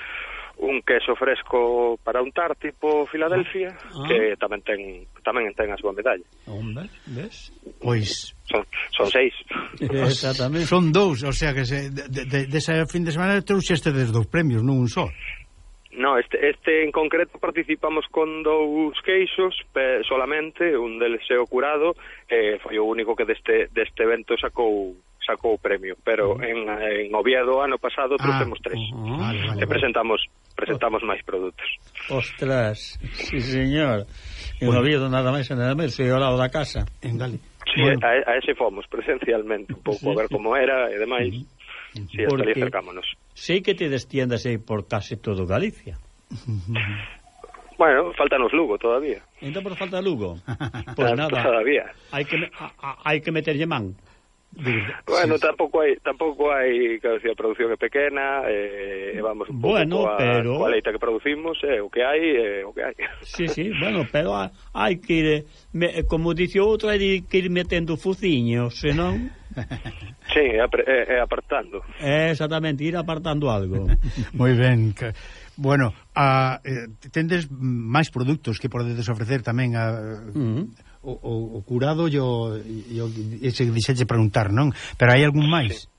un queso fresco para untar tipo Filadelfia, ah. que tamén ten tamén ten a súa medalla. Onda, ves? Pois son, son seis. Eh, Exactamente. Son dous, o sea que se, de, de, de fin de semana trouxeste des dous premios, non un só. No, este, este en concreto participamos con dous queixos pe, solamente, un del seu curado eh, foi o único que deste, deste evento sacou sacou o premio pero ah. en, en Oviedo ano pasado ah. trouxemos tres ah, uh -huh. vale, vale, e presentamos presentamos máis produtos. Ostras, sí señor. En. Oviedo nada máis e nada menos, e ao lado da casa. En Gali. Sí, bueno. a, a ese fomos presencialmente un pouco, sí, a ver sí. como era e demais. Uh -huh. Sí, Porque acercámonos. Sei que te destiendas aí por case todo Galicia. [LAUGHS] Bueno, faltanos Lugo todavía. Entón por falta Lugo. [LAUGHS] Pois pues nada. Todavía. Hai que hai que meterlle man. Bueno, sí, tampouco hai tampouco hai, claro, si a produción é pequena, eh, vamos un pouco bueno, coa, pero... coa leita que producimos, eh, o que hai, eh, o que hai. [LAUGHS] Sí, sí, bueno, pero hai que ir, me, como dice outro, hai que ir metendo fuciños, ¿eh, senón... [LAUGHS] Sí, é, é eh, eh, apartando. É exactamente, ir apartando algo. [LAUGHS] Moi ben, que... Bueno, a, eh, tendes máis produtos que podedes ofrecer tamén a... Uh -huh o, o, o curado e, o, e, o, e dixeche preguntar, non? Pero hai algún máis? Sí.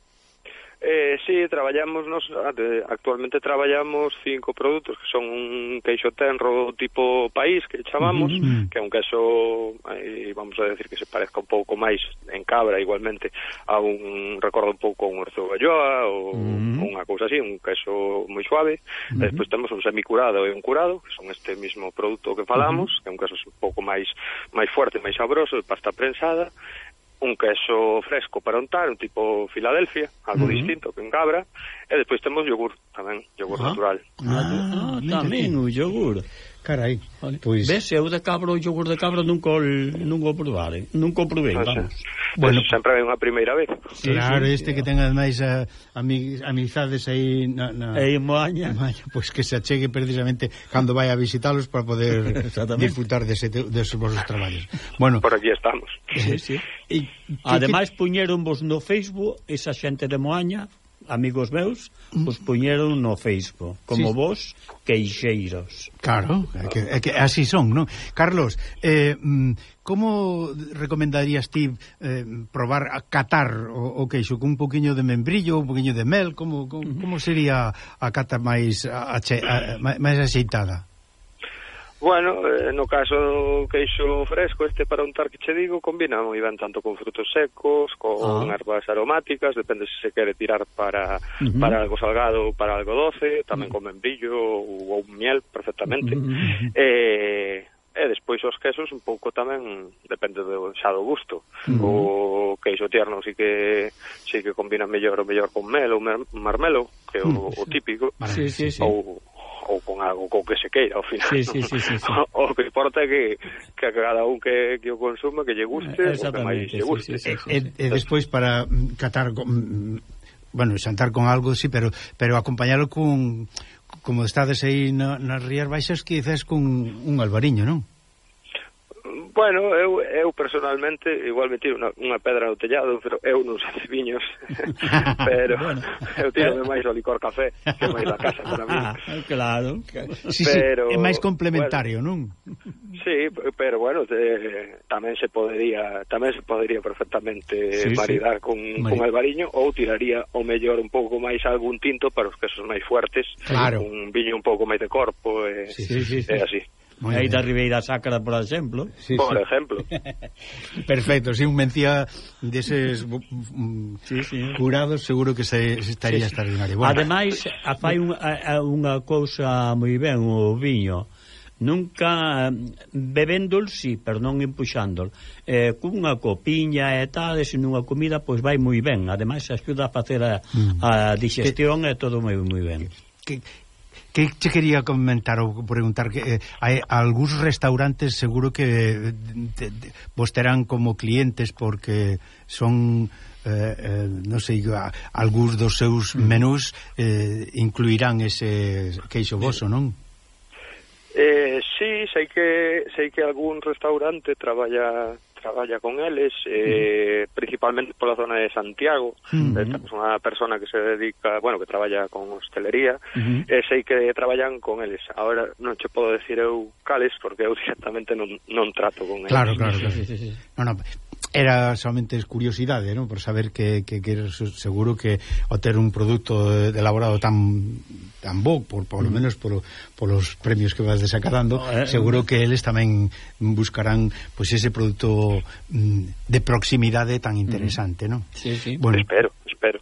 Eh, sí, traballamos nos, ah, actualmente traballamos cinco produtos que son un queixo tenro tipo país que chamamos, mm -hmm. que é un queixo eh, vamos a decir que se parezca un pouco máis en cabra igualmente a un recordo un pouco a un orzo galloa ou mm -hmm. unha cousa así, un queixo moi suave. Mm -hmm. Despois temos un semicurado e un curado, que son este mismo produto que falamos, mm -hmm. que é un queixo un pouco máis máis fuerte, máis sabroso, de pasta prensada, un queso fresco para untar, un tipo Filadelfia, algo uh -huh. distinto que en cabra, e despois temos yogur tamén, yogur ah. natural. Ah, ah tamén o yogur. Carai, vale. pois... Ves, eu de cabra, o yogur de cabra nunca o, nunca o probare, nunca o probei, vamos. Bueno, pues, sempre hai unha primeira vez. Sí, claro, sí, este sí, que tenga máis a, eh, amig, amizades aí na, na... Aí en Moaña. Pois pues que se achegue precisamente cando vai a visitalos para poder [LAUGHS] disfrutar dese, de deses vosos traballos. Bueno, Por aquí estamos. Sí, sí. [LAUGHS] E, Ademais, puñeron vos no Facebook esa xente de Moaña amigos meus os puñeron no Facebook como sí. vos queixeiros. Claro, é que, é que así son, non? Carlos, eh, mm, como recomendarías ti eh, probar a catar o, o queixo con un poquinho de membrillo, un poquinho de mel, como como, como sería a cata máis ache, a, máis axeitada? Bueno, eh, no caso do queixo fresco, este para untar que che digo, combina moi ben tanto con frutos secos, con ah. ervas aromáticas, depende se se quere tirar para, uh -huh. para algo salgado ou para algo doce, tamén uh -huh. con membrillo ou, ou miel perfectamente. Uh -huh. eh, e despois os quesos un pouco tamén depende do xa do gusto. Uh -huh. O queixo tierno si que si que combina mellor o mellor con mel ou marmelo, que é o, o típico, sí, sí, sí. ou ou con algo co que se queira, ao final. Sí, sí, sí, sí, sí. O, [LAUGHS] o que importa é que, que a cada un que, que o consuma, que lle guste, o que máis lle guste. Sí, sí, sí, sí. E, e despois para catar bueno, xantar con algo, sí, pero pero acompañalo cun como estades aí na, nas Rías Baixas, que dices cun un albariño, non? Bueno, eu, eu personalmente igual me tiro unha, unha pedra no tellado, pero eu non sei de viños. [LAUGHS] pero bueno. eu tiro máis o licor café, que máis a casa para mí. Ah, claro. Sí, pero, sí, é máis complementario, bueno, non? Sí, pero bueno, te, tamén se podería tamén se podería perfectamente sí, maridar sí. con, Mar... con albariño ou tiraría o mellor un pouco máis algún tinto para os quesos máis fuertes, claro. un viño un pouco máis de corpo, e, sí, sí, sí, e sí. así. Moi aí da Ribeira Sacra, por exemplo. Sí, por sí. exemplo. [LAUGHS] Perfecto, si un mencía deses mm, sí, sí. curados, seguro que se, se estaría sí, sí. extraordinario. Bueno. Ademais, a fai un, a, a unha cousa moi ben o viño. Nunca bebéndol, sí, pero non empuxándol. Eh, cunha copiña e tal, e unha comida, pois vai moi ben. Ademais, axuda a facer a, mm. a digestión que, e todo moi moi ben. Que, Que che quería comentar ou preguntar? Que eh, hai eh, algúns restaurantes seguro que eh, te, te, vos terán como clientes porque son eh, eh, non sei, a, algúns dos seus mm. menús eh, incluirán ese queixo voso, non? Eh, sí, sei que sei que algún restaurante traballa traballa con eles, eh, mm. principalmente pola zona de Santiago, mm. eh, temos unha persona que se dedica, bueno, que traballa con hostelería, mm. e sei que traballan con eles. Ahora non che podo decir eu cales, porque eu directamente non, non trato con eles. Claro, claro, claro. Sí, sí, sí. No, no, era solamente curiosidade, ¿no? Por saber que, que, que seguro que o ter un produto elaborado tan Ambo, por por lo mm. menos por, por los premios que vas desacadando, eh, eh, seguro que eles tamén buscarán pues, ese produto mm, de proximidade tan mm. interesante, ¿no? non? Sí, sí. Bueno, espero, espero.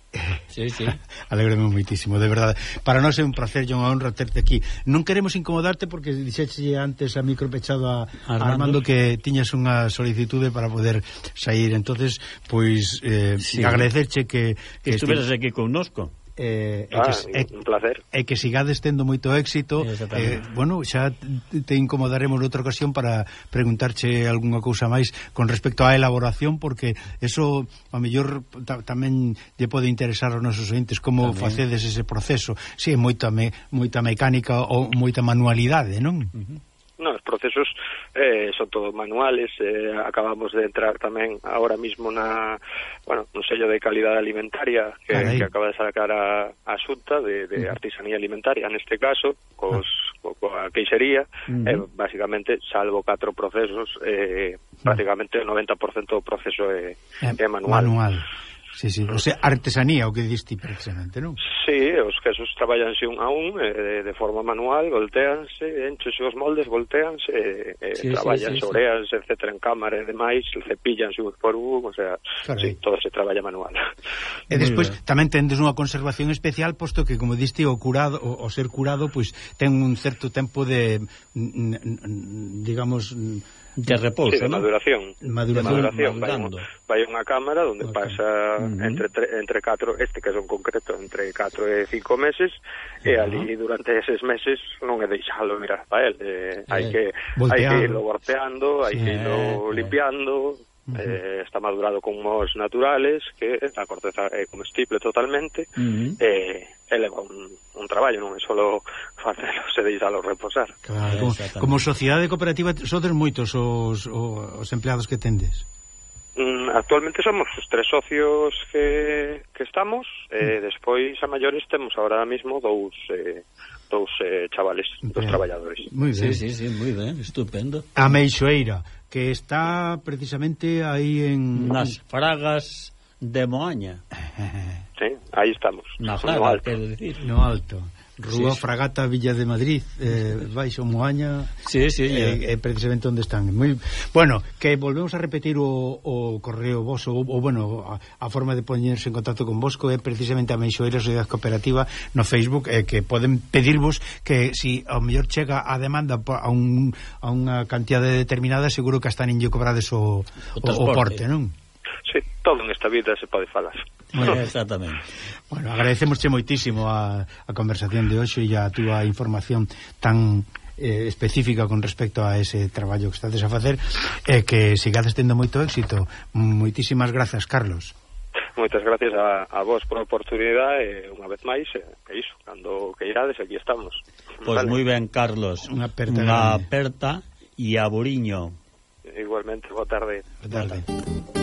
Sí, sí. [LAUGHS] Alegreme moitísimo, de verdade. Para nós é un placer, John, honra terte aquí. Non queremos incomodarte porque dixeche antes a micropechado a Armando, Armando que tiñas unha solicitude para poder sair. Entonces, pois eh, sí. agradecerche que, que estuveras aquí connosco eh, ah, e, que, ah, un placer. e que sigades tendo moito éxito eh, bueno, xa te incomodaremos noutra ocasión para preguntarche algunha cousa máis con respecto á elaboración porque eso a mellor ta, tamén lle pode interesar aos nosos ointes como tamén. facedes ese proceso si sí, é moita, me, moita mecánica ou moita manualidade non? Uh -huh. No, os procesos eh, son todos manuales, eh, acabamos de entrar tamén ahora mismo na, bueno, un sello de calidade alimentaria que, ah, Carai. que acaba de sacar a, a Xunta de, de mm. artesanía alimentaria, neste caso, cos, ah. co, coa queixería, uh -huh. eh, basicamente, salvo catro procesos, eh, prácticamente o 90% do proceso é, é manual. manual. Sí, sí, o sea, artesanía, o que diste precisamente, non? Sí, os quesos traballanse un a un eh, de forma manual, volteanse, enchese os moldes, volteanse, eh, sí, traballanse, sí, sí, oreanse, sí. etcétera, en cámara e demais, cepillanse un por un, o sea, Carai. sí, todo se traballa manual. E despois tamén tendes unha conservación especial, posto que, como diste, o curado, o, o ser curado, pois pues, ten un certo tempo de, digamos, de repouso, sí, de maduración. Maduración. De maduración. Madurando. Vai, un, vai unha cámara onde okay. pasa entre tre, entre 4, este que son concreto entre 4 e 5 meses uh -huh. e ali durante eses meses non é deixalo mirar para el, eh, eh, hai que volteando. hai que irlo volteando, hai sí, que irlo eh, limpiando. Uh -huh. eh, está madurado con mos naturales que a corteza é comestible totalmente uh -huh. eh, leva un, un traballo, non é só facelo, se deixalo reposar. Claro, como, como sociedade cooperativa sodes moitos os, os, os empleados que tendes? Mm, actualmente somos os tres socios que, que estamos eh, mm. e eh, despois a maiores temos agora mesmo dous eh, dous eh, chavales, ben. dos traballadores. Moi ben. Sí, sí, sí, moi ben, estupendo. A Meixoeira, que está precisamente aí en... Nas Fragas de Moaña. [LAUGHS] Sí, aí estamos. Na Zara, no alto. quero dicir. No alto. Rúa sí, sí. Fragata Villa de Madrid, eh, baixo Moaña. Sí, sí, eh, eh, precisamente onde están. Moi bueno, que volvemos a repetir o, o correo vos, ou, ou bueno, a, a forma de poñerse en contacto con Bosco é precisamente a Meixoeira Sociedade Cooperativa no Facebook eh, que poden pedirvos que si ao mellor chega a demanda a, un, a unha cantidade determinada, seguro que hasta en cobrades o, o, o, o porte, non? Sí todo en esta vida se pode falar. Bueno, [LAUGHS] exactamente. bueno, agradecemosche moitísimo a, a conversación de hoxe e a túa información tan eh, específica con respecto a ese traballo que estades a facer e eh, que sigades tendo moito éxito. Moitísimas grazas, Carlos. Moitas gracias a, a vos por a oportunidade e unha vez máis, e, e iso, cando que irades, aquí estamos. Pois vale. moi ben, Carlos. Unha aperta. Unha aperta e a Boriño. Igualmente, boa tarde. Boa tarde. Boa tarde.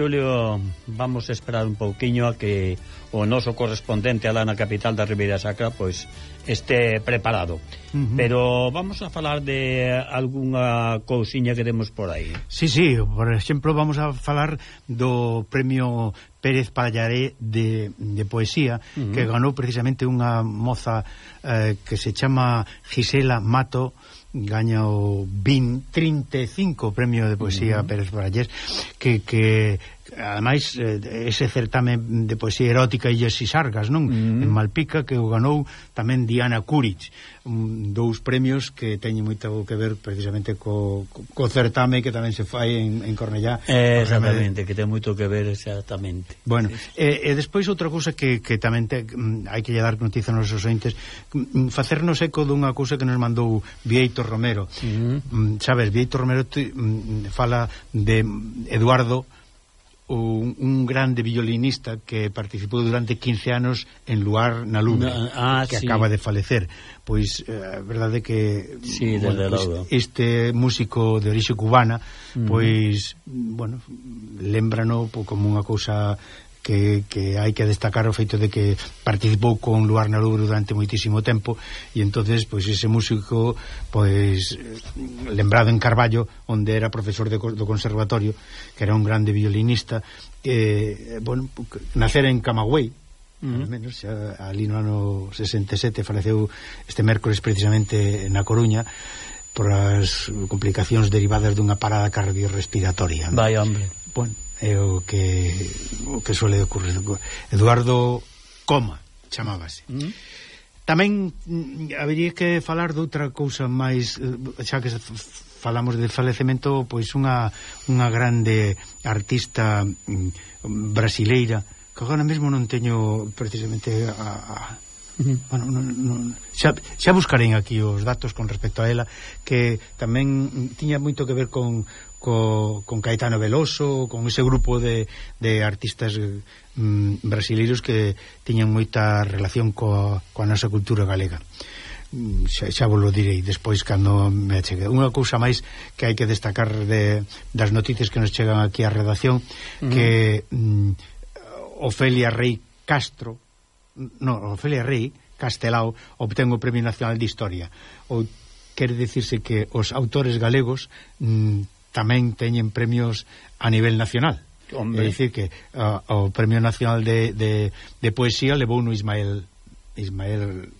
Xulio, vamos a esperar un pouquiño a que o noso correspondente alá na capital da Ribeira Sacra pois este preparado. Uh -huh. Pero vamos a falar de algunha cousiña que temos por aí. Sí, sí, por exemplo, vamos a falar do premio Pérez Pallaré de, de poesía uh -huh. que ganou precisamente unha moza eh, que se chama Gisela Mato, uh gaña o 20, 35 premio de poesía uh -huh. Pérez Barallés que, que ademais eh, ese certame de poesía erótica e e Sargas, non? Mm -hmm. En Malpica que o ganou tamén Diana Kurich, dous premios que teñen moito que ver precisamente co, co certame que tamén se fai en, en Cornellá. Eh, exactamente, que ten moito que ver exactamente. Bueno, sí. e, eh, e despois outra cousa que, que tamén te, mm, hai que lle dar noticia aos nosos ointes, mm, facernos eco dunha cousa que nos mandou Vieito Romero. Mm-hmm. Mm -hmm. Sabes, Vieito Romero te, mm, fala de Eduardo un, un grande violinista que participou durante 15 anos en Luar na Luna, no, ah, que sí. acaba de falecer. Pois eh, a verdade que sí, bueno, pois pues, este músico de orixe cubana, mm. pois bueno, lembrano como unha cousa que, que hai que destacar o feito de que participou con Luar na durante moitísimo tempo e entonces pois ese músico pois eh, lembrado en Carballo onde era profesor de, do conservatorio que era un grande violinista que, eh, bueno, nacer en Camagüey Mm -hmm. menos xa, ali no ano 67 faleceu este mércores precisamente na Coruña por as complicacións derivadas dunha parada cardiorrespiratoria. Vai, hombre. Bueno, é o que o que suele ocurrir. Eduardo Coma chamábase. Mm. Tamén mm, habería que falar de outra cousa máis, eh, xa que falamos de falecemento, pois unha unha grande artista mm, brasileira que agora mesmo non teño precisamente a, a mm-hmm. bueno, non, non, xa, xa buscarén aquí os datos con respecto a ela que tamén mm, tiña moito que ver con co, con Caetano Veloso, con ese grupo de, de artistas mm, brasileiros que tiñan moita relación coa, coa nosa cultura galega. Mm, xa, xa vos lo direi despois cando me chegue. Unha cousa máis que hai que destacar de, das noticias que nos chegan aquí á redacción, mm. que mm, Ofelia Rey Castro, no, Ofelia Rey Castelao obtén o Premio Nacional de Historia. Ou quer decirse que os autores galegos mm, tamén teñen premios a nivel nacional. Hombre. É dicir que uh, o Premio Nacional de, de, de Poesía levou no Ismael Ismael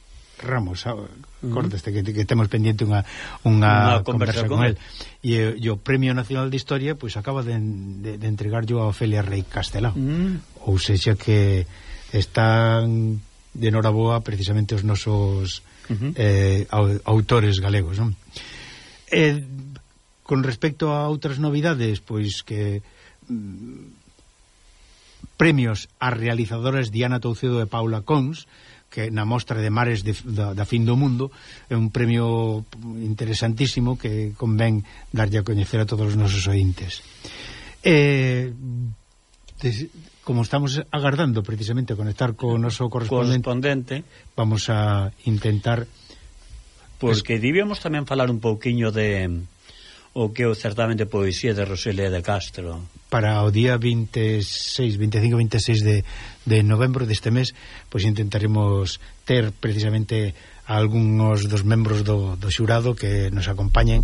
Ramos, uh -huh. córdeste, que, que temos pendiente unha, unha, unha conversa, conversa con, él. E, e o Premio Nacional de Historia pois pues, acaba de, de, de entregarlo a Ofelia Rey Castelao. Uh -huh. Ou seja que están de noraboa precisamente os nosos uh -huh. eh, autores galegos. Non? Eh, Con respecto a outras novidades, pois que mm, premios a realizadoras Diana Toucedo e Paula Cons que na mostra de mares de, da, da fin do mundo é un premio interesantísimo que convén darlle a coñecer a todos os nosos ointes. Eh, des, como estamos agardando precisamente conectar co noso correspondente, correspondente. vamos a intentar pues que debíamos tamén falar un pouquiño de o que o certamen de poesía de Roselia de Castro. Para o día 26, 25, 26 de, de novembro deste mes, pois intentaremos ter precisamente a algúns dos membros do, do xurado que nos acompañen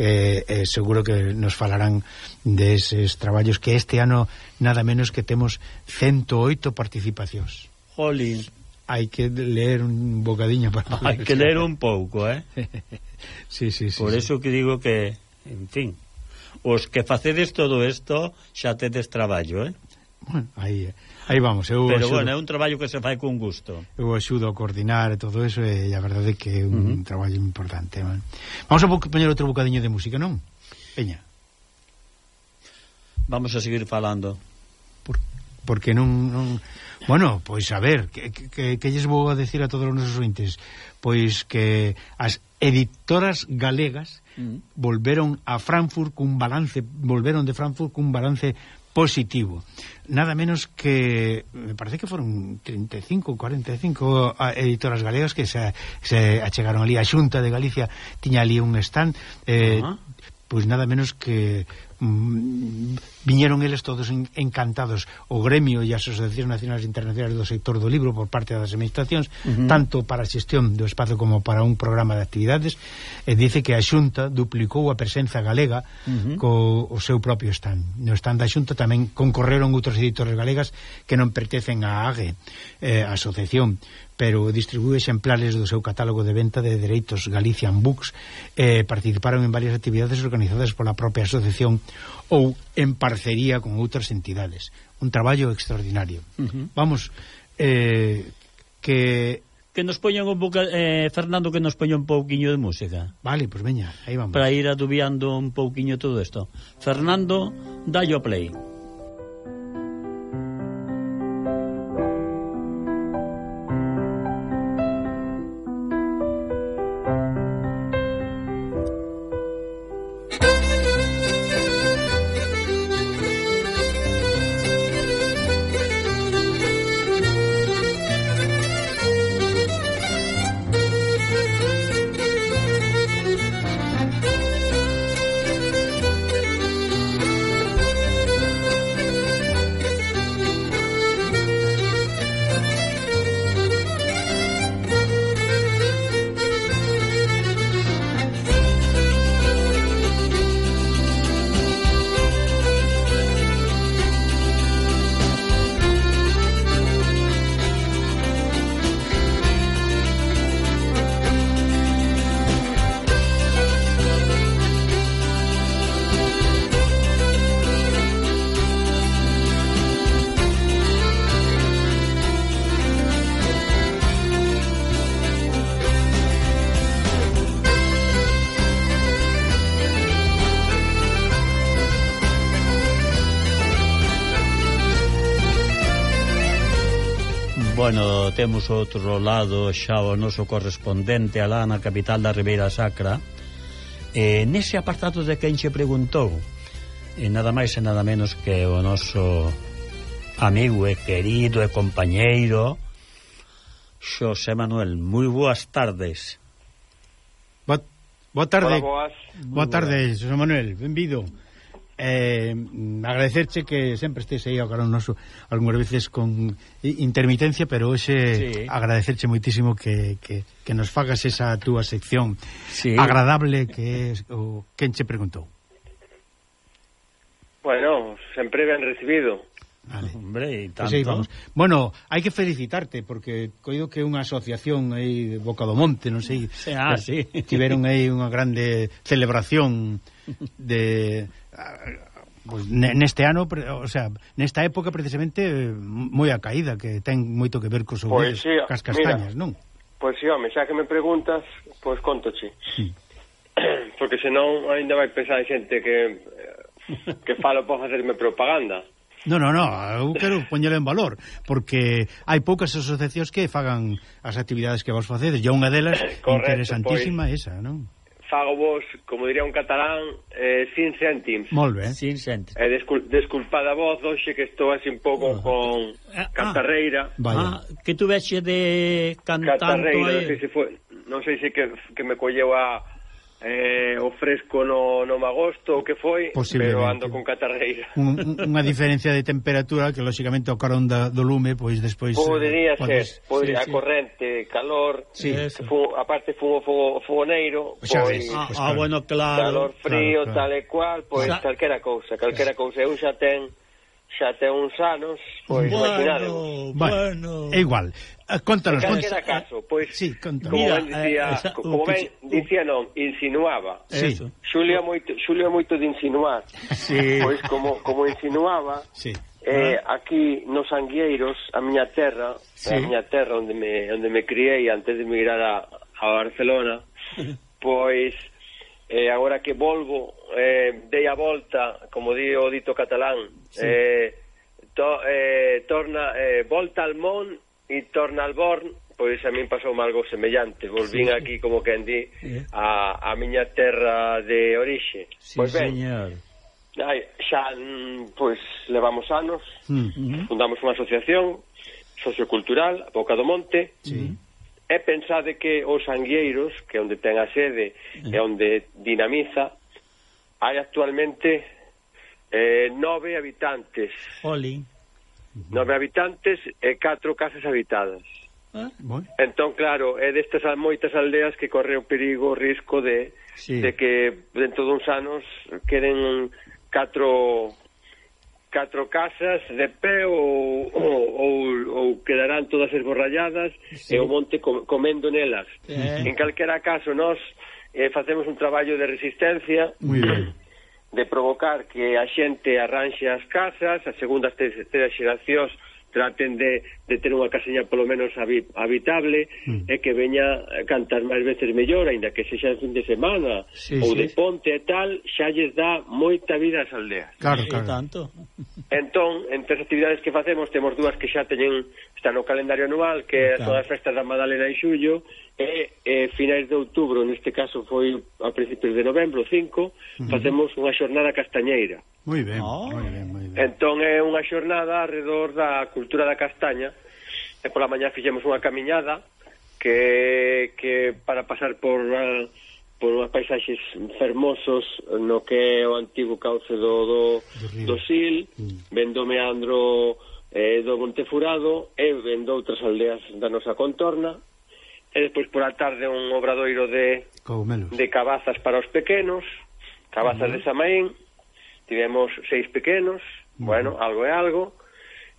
eh, eh, seguro que nos falarán deses traballos que este ano nada menos que temos 108 participacións. Jolín. Hai que ler un bocadiño para... Hai que ler un pouco, eh? [LAUGHS] sí, sí, sí. Por sí. eso que digo que en fin. Os que facedes todo isto xa tedes traballo, eh? Bueno, aí, aí vamos eu Pero axudo, bueno, é un traballo que se fai con gusto Eu axudo a coordinar todo eso E a verdade é que é un uh -huh. traballo importante eh, man. Vamos a poñer outro bocadiño de música, non? Peña Vamos a seguir falando Por, Porque non, non Bueno, pois a ver, que, que, que lles vou a decir a todos os nosos ointes? Pois que as editoras galegas mm. volveron a Frankfurt cun balance, volveron de Frankfurt cun balance positivo. Nada menos que, me parece que foron 35, 45 editoras galegas que se, se achegaron ali. A Xunta de Galicia tiña ali un stand, eh, uh -huh. pois nada menos que mm, viñeron eles todos encantados o gremio e as asociacións nacionales e internacionales do sector do libro por parte das administracións uh -huh. tanto para a xestión do espazo como para un programa de actividades e dice que a Xunta duplicou a presenza galega uh -huh. co o seu propio stand no stand da Xunta tamén concorreron outros editores galegas que non pertecen á AGE eh, asociación pero distribúe exemplares do seu catálogo de venta de dereitos Galician Books eh, participaron en varias actividades organizadas pola propia asociación ou en parcería con outras entidades. Un traballo extraordinario. Uh -huh. Vamos, eh, que... Que nos poñan un pouco, eh, Fernando, que nos poña un pouquiño de música. Vale, pois pues veña, aí vamos. Para ir adubiando un pouquiño todo isto. Fernando, dallo play. temos outro lado xa o noso correspondente alá na capital da Ribeira Sacra. Eh, nese apartado de quen xe preguntou e nada máis e nada menos que o noso amigo e querido e compañeiro Xosé Manuel. Moi boas tardes. Boa, boa tarde. Hola, boas. Boa tarde, Xosé Manuel, benvido eh, agradecerche que sempre estés aí ao carón noso algunhas veces con intermitencia pero hoxe sí. agradecerche moitísimo que, que, que nos fagas esa túa sección sí. agradable que é o quen che preguntou Bueno, sempre ben recibido Vale. Hombre, pois tanto. Pues aí, vamos. Bueno, hai que felicitarte porque coido que unha asociación aí de Boca do Monte, non sei, [LAUGHS] ah, sí. tiveron aí unha grande celebración de pues, neste ano, o sea, nesta época precisamente eh, moi a caída que ten moito que ver cos pois, sí, ah, cas castañas, mira, non? Pois si, sí, home, xa que me preguntas, pois contoche. Sí. [CLEARS THROAT] Porque senón aínda vai pensar xente que eh, que falo para facerme propaganda. No, no, no, eu quero poñelo en valor porque hai poucas asociacións que fagan as actividades que vos facedes, e unha delas Correcto, pois. interesantísima pois, esa, non? fago como diría un catalán, eh, sin céntims. Molt bé. Sin céntims. Eh, descul desculpad a voz, hoxe, que estou así un pouco oh. con ah, ah, Cantarreira. Vaya. Ah, que tuvexe de cantar... Cantarreira, non sei se, si fue, non sei se que, que me colleu a eh, o fresco no, no magosto, o que foi, pero ando con catarreira. Un, unha diferencia de temperatura que, lóxicamente, o carón da, do lume, pois despois... Podería eh, ser, podería, sí, a corrente, calor, sí, eh, fu, aparte fumo fogo, fogoneiro, pois... Pues, ah, pues, claro. bueno, claro. Calor frío, claro, claro. tal e cual, pois, xa... calquera cousa, calquera cousa. Eu xa ten xa ten uns anos, pois bueno. Bueno, é igual. Ah, contanos, contanos. Cada caso, pois, pues, sí, contanos. como Mira, ben dicía, eh, esa, uh, como ben que... Uh. dicía non, insinuaba. Sí. Eh, Xulio moito, Xulio moito de insinuar. Sí. Pois como como insinuaba, sí. eh, aquí nos Angueiros, a miña terra, sí. a miña terra onde me onde me criei antes de emigrar a, a Barcelona, [LAUGHS] pois eh, agora que volvo, eh, dei a volta, como di o dito catalán, sí. eh, to, eh, torna eh, volta al món e torna al Born, pois a min pasou algo semellante. Volvín sí. aquí, como que di, a, a miña terra de orixe. Sí, pois ben, señor. Ai, xa, pois, levamos anos, mm -hmm. fundamos unha asociación sociocultural, a Boca do Monte, sí. e pensade que os sangueiros, que onde ten a sede e eh. onde dinamiza, hai actualmente eh, nove habitantes. Oli nove habitantes e catro casas habitadas. Ah, bueno. Entón, claro, é destas moitas aldeas que corre o perigo, o risco de, sí. de que dentro duns anos queden catro catro casas de pé ou, ou, ou, ou quedarán todas esborralladas sí. e o monte comendo nelas. Eh. En calquera caso, nós eh, facemos un traballo de resistencia Muy bien de provocar que a xente arranxe as casas, as segundas terceiras xeracións traten de, de ter unha caseña polo menos habitable mm. e que veña cantar máis veces mellor, aínda que sexa en fin de semana sí, ou sí. de ponte e tal, xa lles dá moita vida ás aldeas. Claro, claro. E tanto. Entón, entre as actividades que facemos, temos dúas que xa teñen está no calendario anual, que é claro. todas as festas da Madalena en xullo, e, e finais de outubro, neste caso foi a principios de novembro, 5, uh -huh. facemos unha xornada castañeira. Moi ben, oh. moi ben, moi ben. Entón é unha xornada alrededor da cultura da castaña, e pola mañá fixemos unha camiñada que, que para pasar por... Uh, por unhas paisaxes fermosos no que é o antigo cauce do, do, do, do Sil, mm. vendo meandro eh, do Montefurado e vendo outras aldeas da nosa contorna e despois por a tarde un obradoiro de Cogumelos. de cabazas para os pequenos cabazas uh -huh. de Samaín tivemos seis pequenos uh -huh. bueno, algo é algo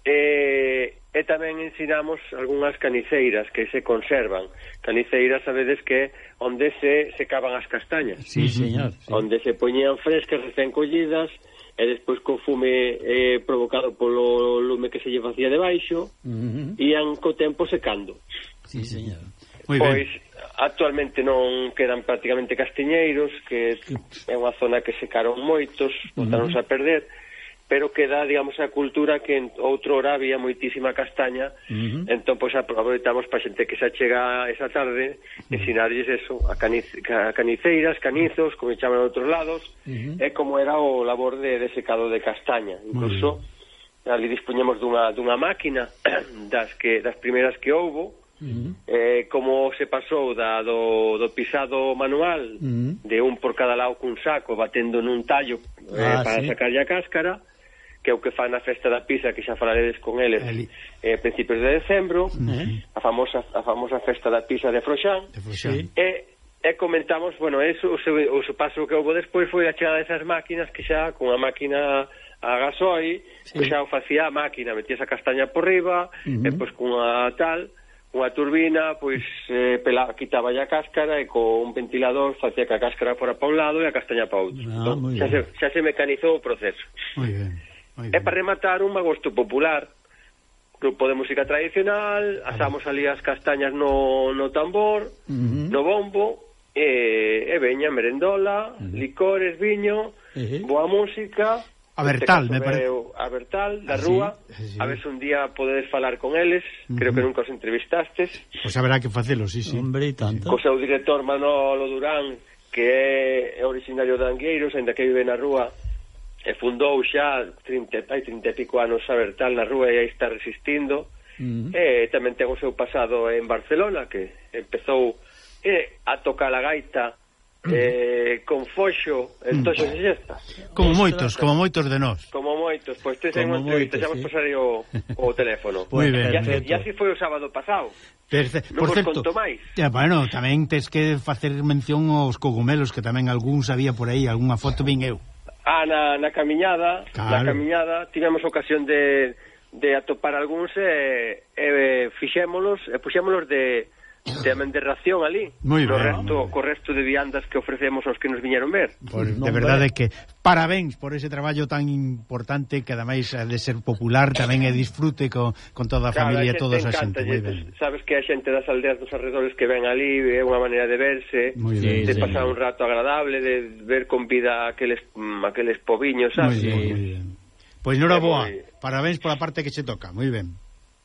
e, e tamén ensinamos algunhas caniceiras que se conservan caniceiras sabedes que onde se secaban as castañas sí, señor, sí. onde se poñían frescas recén collidas e despois co fume eh, provocado polo lume que se lle facía debaixo uh -huh. ian co tempo secando sí, señor. Muy pois ben. actualmente non quedan prácticamente castiñeiros que é unha zona que secaron moitos botaronse uh -huh. a perder pero que dá, digamos, a cultura que en outro hora había moitísima castaña, uh -huh. entón, pois, aproveitamos para xente que se chega esa tarde, uh ensinarlles eso, a, caniz, a caniceiras, canizos, como chaman a outros lados, uh -huh. e como era o labor de, de secado de castaña. Incluso, ali dispuñemos dunha, dunha máquina [CLEARS THROAT] das, que, das primeiras que houbo, Uh -huh. eh, como se pasou da, do, do pisado manual uh -huh. de un por cada lado cun saco batendo nun tallo eh, ah, para sí. sacarlle a cáscara que é o que fan na festa da Pisa, que xa falaredes con eles Eli. eh, principios de decembro, uh eh? -huh. a famosa a famosa festa da Pisa de Froxán, de Froxán. Sí. e E comentamos, bueno, eso, o, seu, o seu paso que houve despois foi a chegada desas máquinas que xa, con a máquina a gasoi, sí. que xa o facía a máquina, metías a castaña por riba, uh -huh. e pois cunha tal, unha turbina, pois eh, pela, quitaba a cáscara e co un ventilador facía que a cáscara fora pa un lado e a castaña pa outro. Ah, entón, xa, se, xa se mecanizou o proceso. Moi ben. E para rematar un magosto popular grupo de música tradicional, asamos ali as castañas no, no tambor, uh -huh. no bombo, e, e veña merendola, uh -huh. licores, viño, uh -huh. boa música... A Bertal, me parece. A Bertal, da ah, Rúa, sí, sí. a ver se un día podedes falar con eles, uh -huh. creo que nunca os entrevistastes. Pois pues haberá que facelo, sí, sí. Hombre, e tanto. Co seu director Manolo Durán, que é originario de Angueiros, ainda que vive na Rúa, e fundou xa 30, hai 30 e pico anos a Bertal na rúa e aí está resistindo. Uh -huh. e tamén ten o seu pasado en Barcelona que empezou eh, a tocar a gaita eh, con foxo en toxos e xestas. Como moitos, como moitos de nós. Como moitos, pois pues, te unha entrevista xa vos pasarei o, o [LAUGHS] teléfono. Muy ben, e, así, e así foi o sábado pasado. Perce non Por certo, máis. ya, bueno, tamén tes que facer mención aos cogumelos que tamén algún sabía por aí, algunha foto vin eu. Ah, na, na camiñada, claro. na camiñada tivemos ocasión de, de atopar algúns e, e fixémolos e puxémolos de temen de ración ali Muy co, resto, co resto de viandas que ofrecemos aos que nos viñeron ver. Pues, De verdade que parabéns por ese traballo tan importante que ademais de ser popular tamén é disfrute con, con toda a claro, familia e toda a xente. Lle, Sabes que a xente das aldeas dos arredores que ven ali é unha maneira de verse Muy de, bien, de pasar un rato agradable de ver con vida aqueles, mm, aqueles poviños sabes? Moi ben. Pois boa enhoraboa, parabéns pola parte que che toca, moi ben.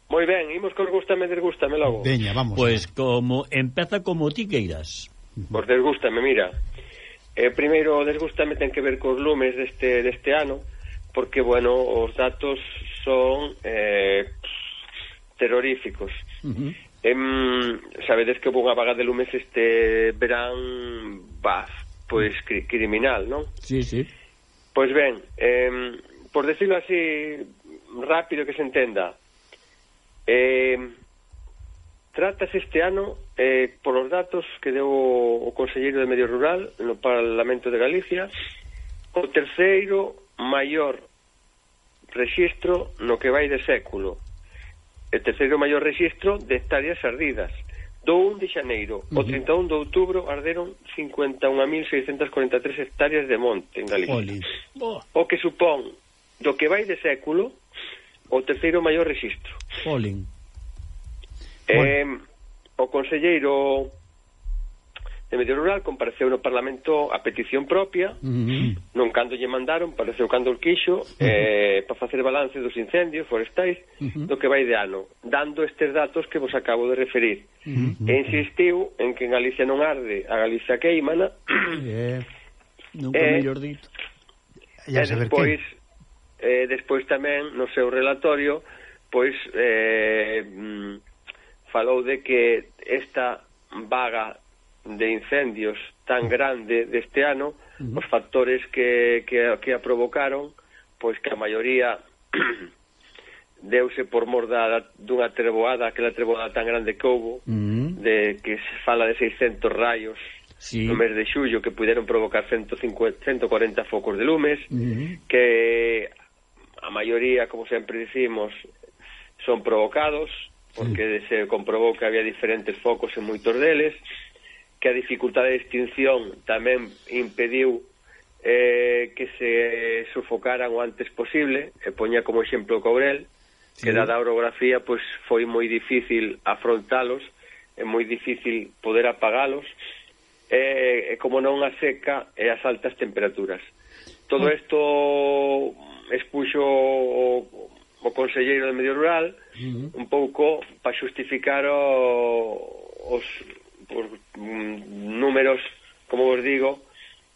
Moi ben, imos cos gustame desgústame logo. Veña, vamos. Pois pues como empeza como ti queiras. Pois desgústame, mira. Eh, primeiro, desgústame ten que ver cos lumes deste, deste ano, porque, bueno, os datos son eh, terroríficos. Uh -huh. Em, sabedes que houve unha vaga de lumes este verán baz, pois cri criminal, non? Sí, sí. Pois ben, em, por decirlo así rápido que se entenda, Eh, Trátase este ano, eh, polos datos que deu o Conselleiro de Medio Rural no Parlamento de Galicia, o terceiro maior rexistro no que vai de século. O terceiro maior rexistro de hectáreas ardidas. Do 1 de xaneiro uh -huh. o 31 de outubro arderon 51.643 hectáreas de monte en Galicia. Oli. O que supón do que vai de século o terceiro maior registro. Olin. Eh. O conselleiro de Medio Rural compareceu no Parlamento a petición propia, uh -huh. non cando lle mandaron, pareceu cando o quixo, uh -huh. eh, para facer balance dos incendios forestais uh -huh. do que vai de ano, dando estes datos que vos acabo de referir. Uh -huh. E insistiu en que en Galicia non arde, a Galicia queimana. [COUGHS] [COUGHS] Eh, nunca eh, mellor dito. Ya e despois, eh, despois tamén no seu relatorio pois eh, mm, falou de que esta vaga de incendios tan mm. grande deste ano, uh -huh. os factores que, que, que a provocaron, pois que a maioría [CLEARS THROAT] deuse por mor da, dunha treboada, aquela treboada tan grande que houbo, uh -huh. de, que se fala de 600 rayos sí. no mes de xullo, que puderon provocar 150, 140 focos de lumes, uh -huh. que a maioría, como sempre dicimos, son provocados, porque sí. se comprobou que había diferentes focos en moitos deles, que a dificultade de extinción tamén impediu eh, que se sufocaran o antes posible, e poña como exemplo o Cobrel, sí. que da a orografía pois, foi moi difícil afrontalos, é moi difícil poder apagalos, e, e como non a seca e as altas temperaturas. Todo isto expuxo o, o Conselleiro de Medio Rural uh -huh. un pouco para xustificar o, os por, mm, números, como vos digo,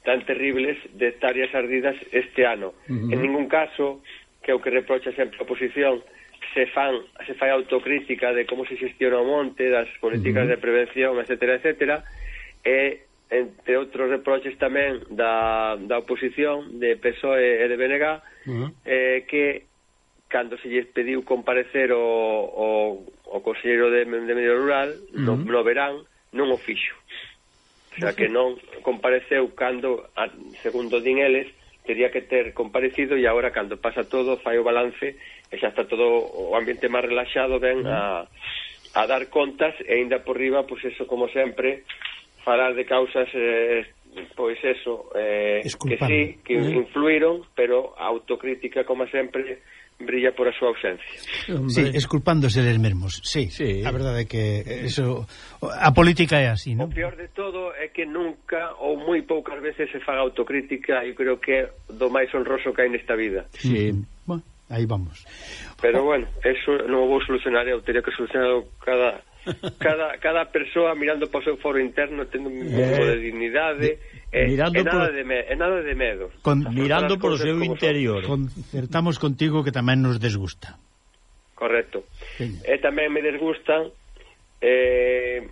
tan terribles de hectáreas ardidas este ano. Uh -huh. En ningún caso, que é o que reprocha sempre a oposición, se fan, se fai autocrítica de como se xestiona o monte, das políticas uh -huh. de prevención, etcétera, etcétera, e entre outros reproches tamén da, da oposición de PSOE e de BNG, uh -huh. eh, que cando se lles pediu comparecer o, o, o Conselleiro de, de Medio Rural, uh -huh. no, no verán, non o fixo. O sea, que non compareceu cando, a, segundo din eles, teria que ter comparecido e agora cando pasa todo, fai o balance e xa está todo o ambiente máis relaxado, ven a, a dar contas e ainda por riba, pois pues eso, como sempre, falar de causas eh, pois eso eh, que sí, que eh? influíron pero a autocrítica como sempre brilla por a súa ausencia. Hombre. Sí, esculpándose les mesmos. Sí, sí, a verdade é que eso a política é así, non? O peor de todo é que nunca ou moi poucas veces se faga autocrítica, eu creo que é do máis honroso que hai nesta vida. Sí. Mm. Bueno, aí vamos. Pero bueno, eso non o vou solucionar, eu teria que solucionar cada cada, cada persoa mirando para o seu foro interno tendo un eh. pouco de dignidade eh, mirando e, nada por... de me, e nada de medo. Con, mirando por o seu interior son. concertamos contigo que tamén nos desgusta. Correcto. Peña. e tamén me desgustan eh,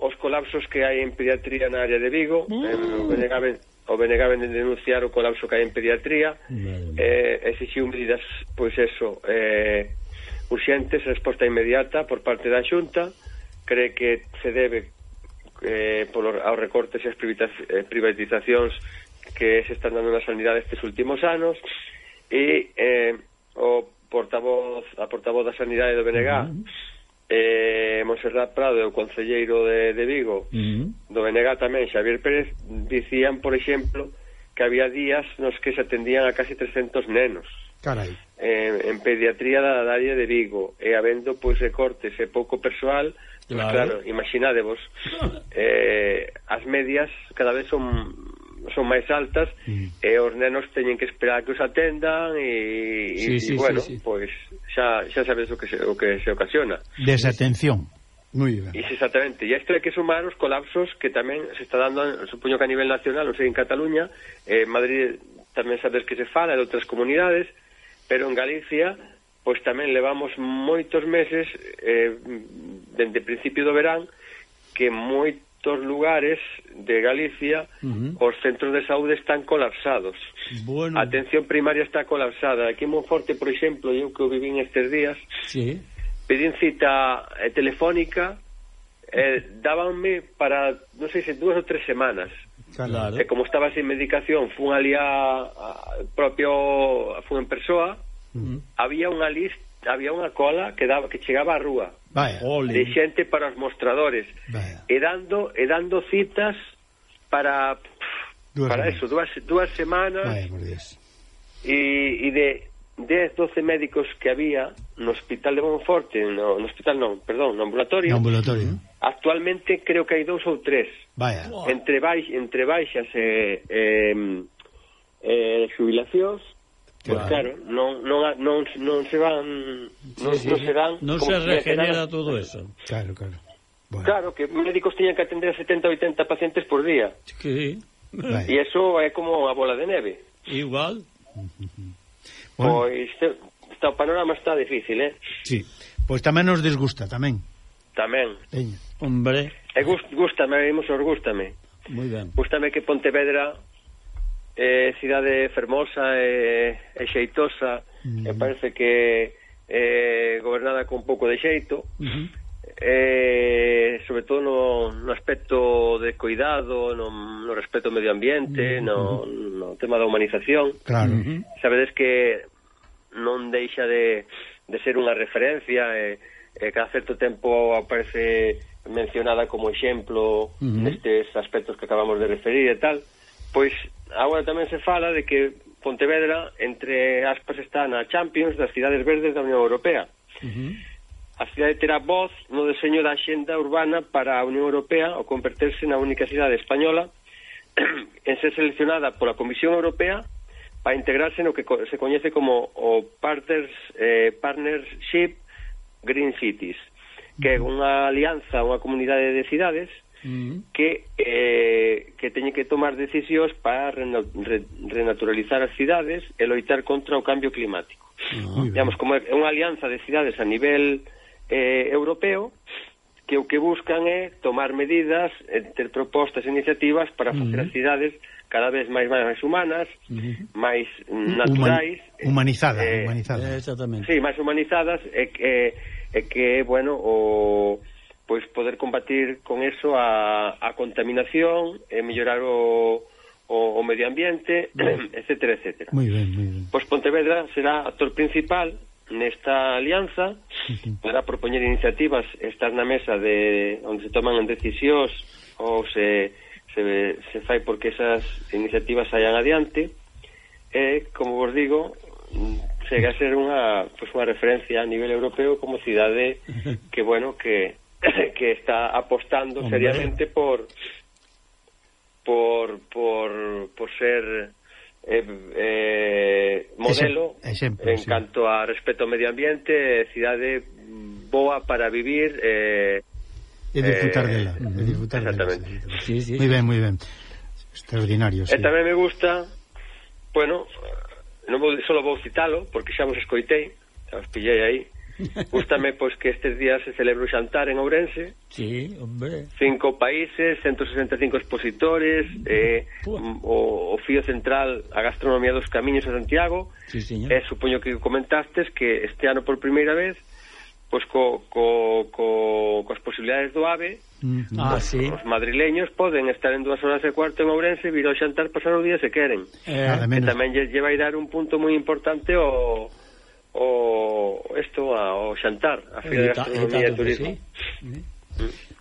os colapsos que hai en pediatría na área de Vigo. Mm. eh, o Benegamen o de denunciar o colapso que hai en pediatría. Eh, exixiu medidas pois eso eh, urxentes, resposta inmediata por parte da xunta cree que se debe eh, polo, aos recortes e as eh, privatizacións que se están dando na sanidade estes últimos anos e eh, o portavoz, a portavoz da sanidade do BNG uh -huh. eh, Monserrat Prado e o concelleiro de, de Vigo uh -huh. do BNG tamén Xavier Pérez dicían, por exemplo que había días nos que se atendían a casi 300 nenos Carai. Eh, en pediatría da área de Vigo e habendo pois recortes e pouco persoal Claro, pues claro imaginádevos [LAUGHS] eh, as medias cada vez son son máis altas mm. e os nenos teñen que esperar que os atendan e, sí, e, sí, e bueno, sí, sí. pois xa, xa sabes o que se, o que se ocasiona. Desatención. Muy ben. Exactamente, e isto hai que sumar os colapsos que tamén se está dando, supoño que a nivel nacional, non sei, en Cataluña, eh, Madrid tamén sabes que se fala, en outras comunidades, pero en Galicia pois tamén levamos moitos meses eh, dende principio do verán que moitos lugares de Galicia uh -huh. os centros de saúde están colapsados bueno. a atención primaria está colapsada aquí en Monforte, por exemplo, eu que o vivín estes días sí. pedín cita eh, telefónica eh, dábanme para non sei se dúas ou tres semanas claro. e como estaba sin medicación fun ali a, a propio fun en persoa mm. había unha lista había unha cola que daba que chegaba á rúa Vaya. de xente para os mostradores Vaya. e dando e dando citas para dúas para semanas. eso, dúas, dúas semanas Vaya, por Dios. E, e de 10, 12 médicos que había no hospital de Bonforte, no, no hospital non, perdón, no ambulatorio. No ambulatorio. Actualmente creo que hai dous ou tres. Vaya. Entre baix, entre baixas e eh, eh, eh, jubilacións Pois claro. claro, non, non, non, non se van non, sí, sí. non se dan non se regenera todo eso claro, claro bueno. claro, que médicos tiñan que atender 70 80 pacientes por día que... Vale. e eso é como a bola de neve igual [LAUGHS] bueno. pois este, o panorama está difícil, eh sí. pois tamén nos desgusta, tamén tamén Veña. hombre e gust, gustame, vimos, os gustame Muy ben. gustame que Pontevedra eh, cidade fermosa e, e xeitosa, mm. e parece que eh, gobernada con pouco de xeito, uh -huh. eh, sobre todo no, no aspecto de cuidado, no, no respeto ao medio ambiente, mm-hmm. no, mm-hmm. no tema da humanización. Claro. Uh -huh. Sabedes que non deixa de, de ser unha referencia e, e cada certo tempo aparece mencionada como exemplo uh -huh. nestes aspectos que acabamos de referir e tal, pois agora tamén se fala de que Pontevedra, entre aspas, está na Champions das cidades verdes da Unión Europea. Uh -huh. A cidade terá voz no deseño da xenda urbana para a Unión Europea ao converterse na única cidade española [CLEARS THROAT] en ser seleccionada pola Comisión Europea para integrarse no que se coñece como o Partners, eh, Partnership Green Cities, que é unha alianza, unha comunidade de cidades que eh, que teñen que tomar decisións para rena, re, renaturalizar as cidades e loitar contra o cambio climático. Ah, no, Digamos, como é unha alianza de cidades a nivel eh, europeo, que o que buscan é tomar medidas, eh, ter propostas e iniciativas para facer uh -huh. as cidades cada vez máis máis humanas, uh -huh. máis naturais, Human, humanizadas, eh, humanizadas. Eh, exactamente. Sí, máis humanizadas e eh, que eh, que bueno, o pois poder combatir con eso a, a contaminación e mellorar o, o, o medio ambiente, [CLEARS THROAT] etcétera, etcétera. Muy ben, muy ben. Pois Pontevedra será actor principal nesta alianza, sí, poderá propoñer iniciativas, estar na mesa de onde se toman decisións ou se, se, se fai porque esas iniciativas saian adiante, e, como vos digo, chega a ser unha, pues, unha referencia a nivel europeo como cidade [LAUGHS] que, bueno, que [LAUGHS] que está apostando Hombre. seriamente por por por por ser eh, eh, modelo Exemplo, en sí. canto a respeto ao medio ambiente, cidade mm, boa para vivir eh, e disfrutar eh, dela, e disfrutar exactamente. dela. Sí, sí. Moi ben, moi ben. Extraordinario, eh, sí. E tamén me gusta, bueno, non vou, solo vou citalo, porque xa vos escoitei, xa os pillei aí, [LAUGHS] Gústame pois que estes días se celebra o xantar en Ourense. Sí, hombre. Cinco países, 165 expositores, eh, Pua. o, o fío central a gastronomía dos camiños a Santiago. Sí, señor. E eh, supoño que comentastes que este ano por primeira vez pois co, co, co, coas posibilidades do AVE mm. ah, sí. os madrileños poden estar en dúas horas e cuarto en Ourense vir ao xantar pasar o día se queren eh, e tamén lle, lle vai dar un punto moi importante o, o isto ao xantar, a Feira de Gastronomía e Turismo. Sí.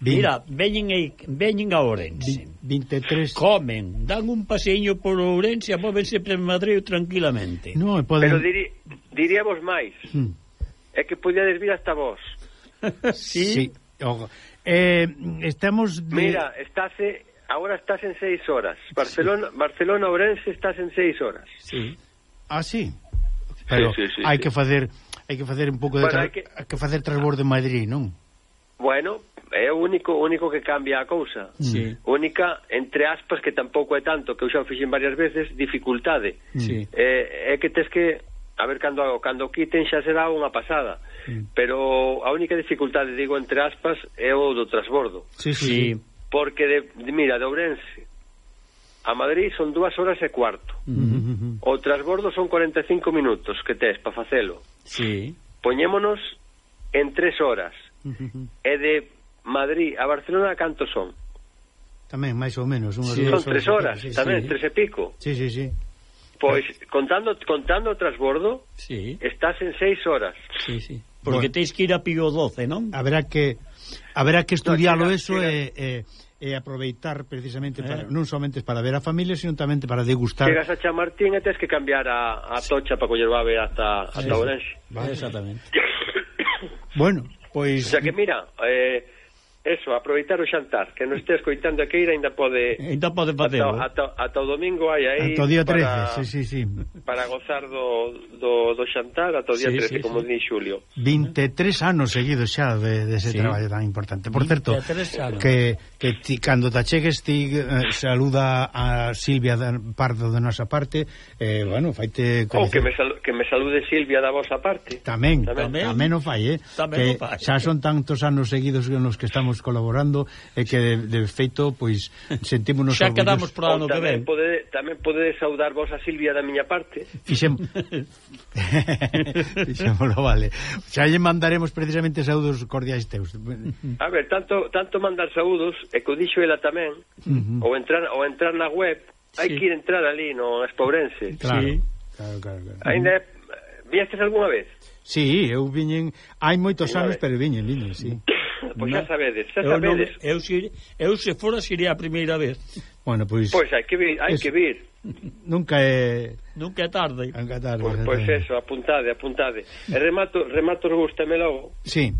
Mira, veñen, aí, veñen a Ourense 23 Comen, dan un paseño por Ourense e Móvense para Madrid tranquilamente no, poden... Pero diri, diríamos máis hmm. É que podíades vir hasta vos [LAUGHS] Sí, sí. Eh, Estamos de... Mira, estáse agora estás en 6 horas Barcelona, sí. Barcelona Ourense estás en 6 horas Sí Ah, sí pero sí, sí, sí, hai sí. que facer hai que facer un pouco de bueno, hai que... que facer transbordo en Madrid, non? Bueno, é o único único que cambia a cousa. Mm. Sí. Única, entre aspas, que tampouco é tanto, que eu xa o fixen varias veces, dificultade. Mm. Sí. É, é que tes que, a ver, cando, cando quiten xa será unha pasada. Sí. Pero a única dificultade, digo, entre aspas, é o do transbordo. Sí, sí. Porque, de, mira, de Ourense a Madrid son dúas horas e cuarto. Uh -huh. O transbordo son 45 minutos que tes para facelo. Sí. Poñémonos en tres horas. Uh -huh. E de Madrid a Barcelona canto son? Tamén, máis ou menos. Unhas sí, son tres horas, horas sí, tamén, sí. tres e pico. Sí, sí, sí. Pois, contando, contando o transbordo, sí. estás en seis horas. Sí, sí. Porque bueno. teis que ir a Pío 12, non? Haberá que... Haberá que estudialo no, eso e... e e aproveitar precisamente eh. para, non somente para ver a familia, sino tamén para degustar. Chegas a Chamartín e tens que cambiar a, a tocha para coller babe hasta, hasta sí, Orense. Vale. Exactamente. [COUGHS] bueno, pois... Pues... O sea que mira, eh, Eso, aproveitar o xantar, que non estea escoitando a queira ainda pode Ainda pode facelo. Ata, ata, ata o domingo hai aí Ata o día 13, para, sí, sí, sí. Para gozar do, do, do xantar ata o día sí, 13, sí, como sí. di Xulio. 23 anos seguidos xa de, de ese sí. traballo tan importante. Por certo, que, que ti, cando te achegues ti eh, saluda a Silvia da, Pardo da nosa parte, eh, bueno, faite... Oh, que, me sal, que me salude Silvia da vosa parte. Tamén, tamén, tamén, tamén o fai, eh? Tamén que o fai. Xa son tantos anos seguidos nos que estamos estamos colaborando e que de, de feito pois sentímonos Xa orgullos. quedamos para ano que ven. Pode, tamén podedes saudar vos a Silvia da miña parte. Fixem... [LAUGHS] Fixémolo, vale. Xa lle mandaremos precisamente saúdos cordiais teus. A ver, tanto tanto mandar saúdos e que o dixo ela tamén uh -huh. ou entrar ou entrar na web, sí. hai que ir entrar ali no Espobrense. Claro. Sí. Claro, claro, claro. Ainda viestes algunha vez? Sí, eu viñen hai moitos anos, pero viñen, viñen, sí. [COUGHS] Pois xa sabedes, xa eu sabedes. Non, eu, se, eu se fora sería a primeira vez. Bueno, pois... Pois hai que vir, hai es... que vir. Nunca é... Nunca é tarde. Nunca é tarde. Pois, pois eso, apuntade, apuntade. E remato, remato vos tamén logo. Sí.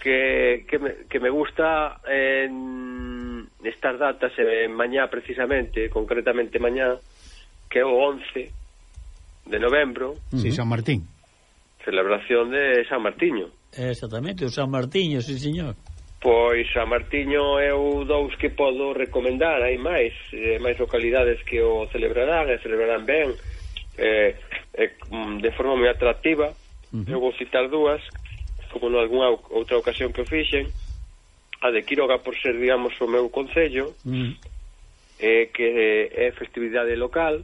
Que, que, me, que me gusta en estas datas, en mañá precisamente, concretamente mañá, que é o 11 de novembro. Sí, San Martín celebración de San Martiño. Exactamente, o San Martiño, sí señor. Pois San Martiño é o dous que podo recomendar, hai máis, eh, máis localidades que o celebrarán, e celebrarán ben, eh, eh, mm, de forma moi atractiva. Uh -huh. Eu vou citar dúas, como en algunha outra ocasión que o fixen, a de Quiroga por ser, digamos, o meu concello, uh -huh. eh, que eh, é festividade local,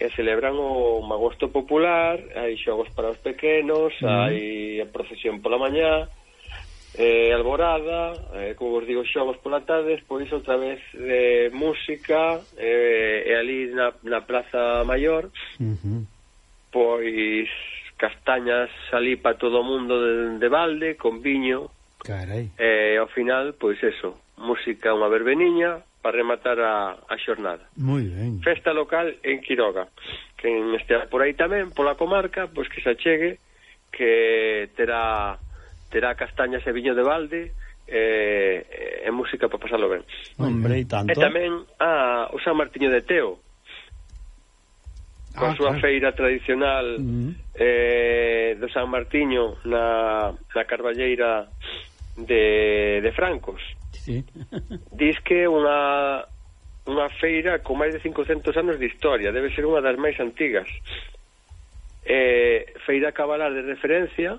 e celebran o Magosto Popular, hai xogos para os pequenos, mm. hai a procesión pola mañá, eh, alborada, eh, como vos digo, xogos pola tarde, despois outra vez eh, música, eh, e ali na, na Plaza Maior, mm -hmm. pois castañas ali para todo o mundo de, de balde, con viño, Carai. e eh, ao final, pois eso, música unha verbeniña, para rematar a, a xornada. Moi ben. Festa local en Quiroga. Quen estea por aí tamén, pola comarca, pois que se achegue, que terá terá castañas e viño de balde, e, e música para pasarlo ben. Hombre, e tanto. E tamén a o San Martiño de Teo, coa ah, súa claro. feira tradicional mm eh, do San Martiño na, na Carballeira de, de Francos sí. [LAUGHS] Diz que é unha, unha feira con máis de 500 anos de historia, debe ser unha das máis antigas. Eh, feira Cabalar de referencia,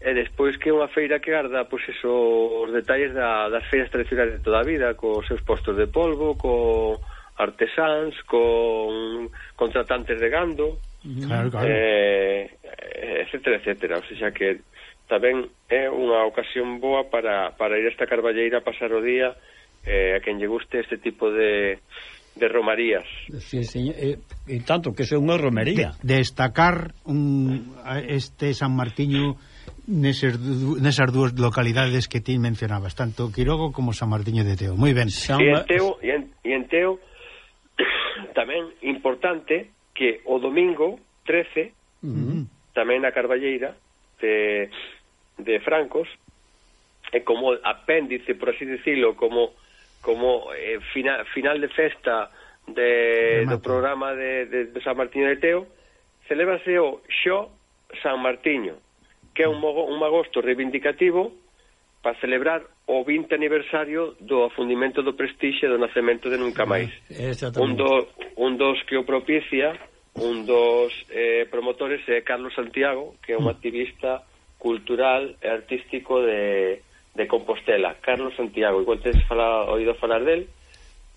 e despois que é unha feira que garda pois eso, os detalles da, das feiras tradicionais de toda a vida, cos seus postos de polvo, co artesáns, con contratantes de gando, claro, claro. Eh, etcétera, etcétera. O sea que tamén é unha ocasión boa para, para ir a esta carballeira a pasar o día eh, a quen lle guste este tipo de, de romarías. Sí, señor, e, eh, e tanto que é unha romería. De, destacar un, este San Martiño neses, nesas dúas localidades que ti mencionabas, tanto Quirogo como San Martiño de Teo. Moi ben. San... E en Teo, e en, e en Teo [COUGHS] tamén importante que o domingo 13 uh -huh. tamén a Carballeira te de francos é como apéndice, por así decirlo, como como eh, final, final de festa de, do programa de, de, de San Martiño de Teo, celébrase o Xo San Martiño, que é un, un agosto reivindicativo para celebrar o 20 aniversario do afundimento do prestixe do nacemento de Nunca Máis. Un, do, un dos que o propicia, un dos eh, promotores é Carlos Santiago, que é un activista cultural e artístico de, de Compostela, Carlos Santiago. Igual tedes falado, oído falar del,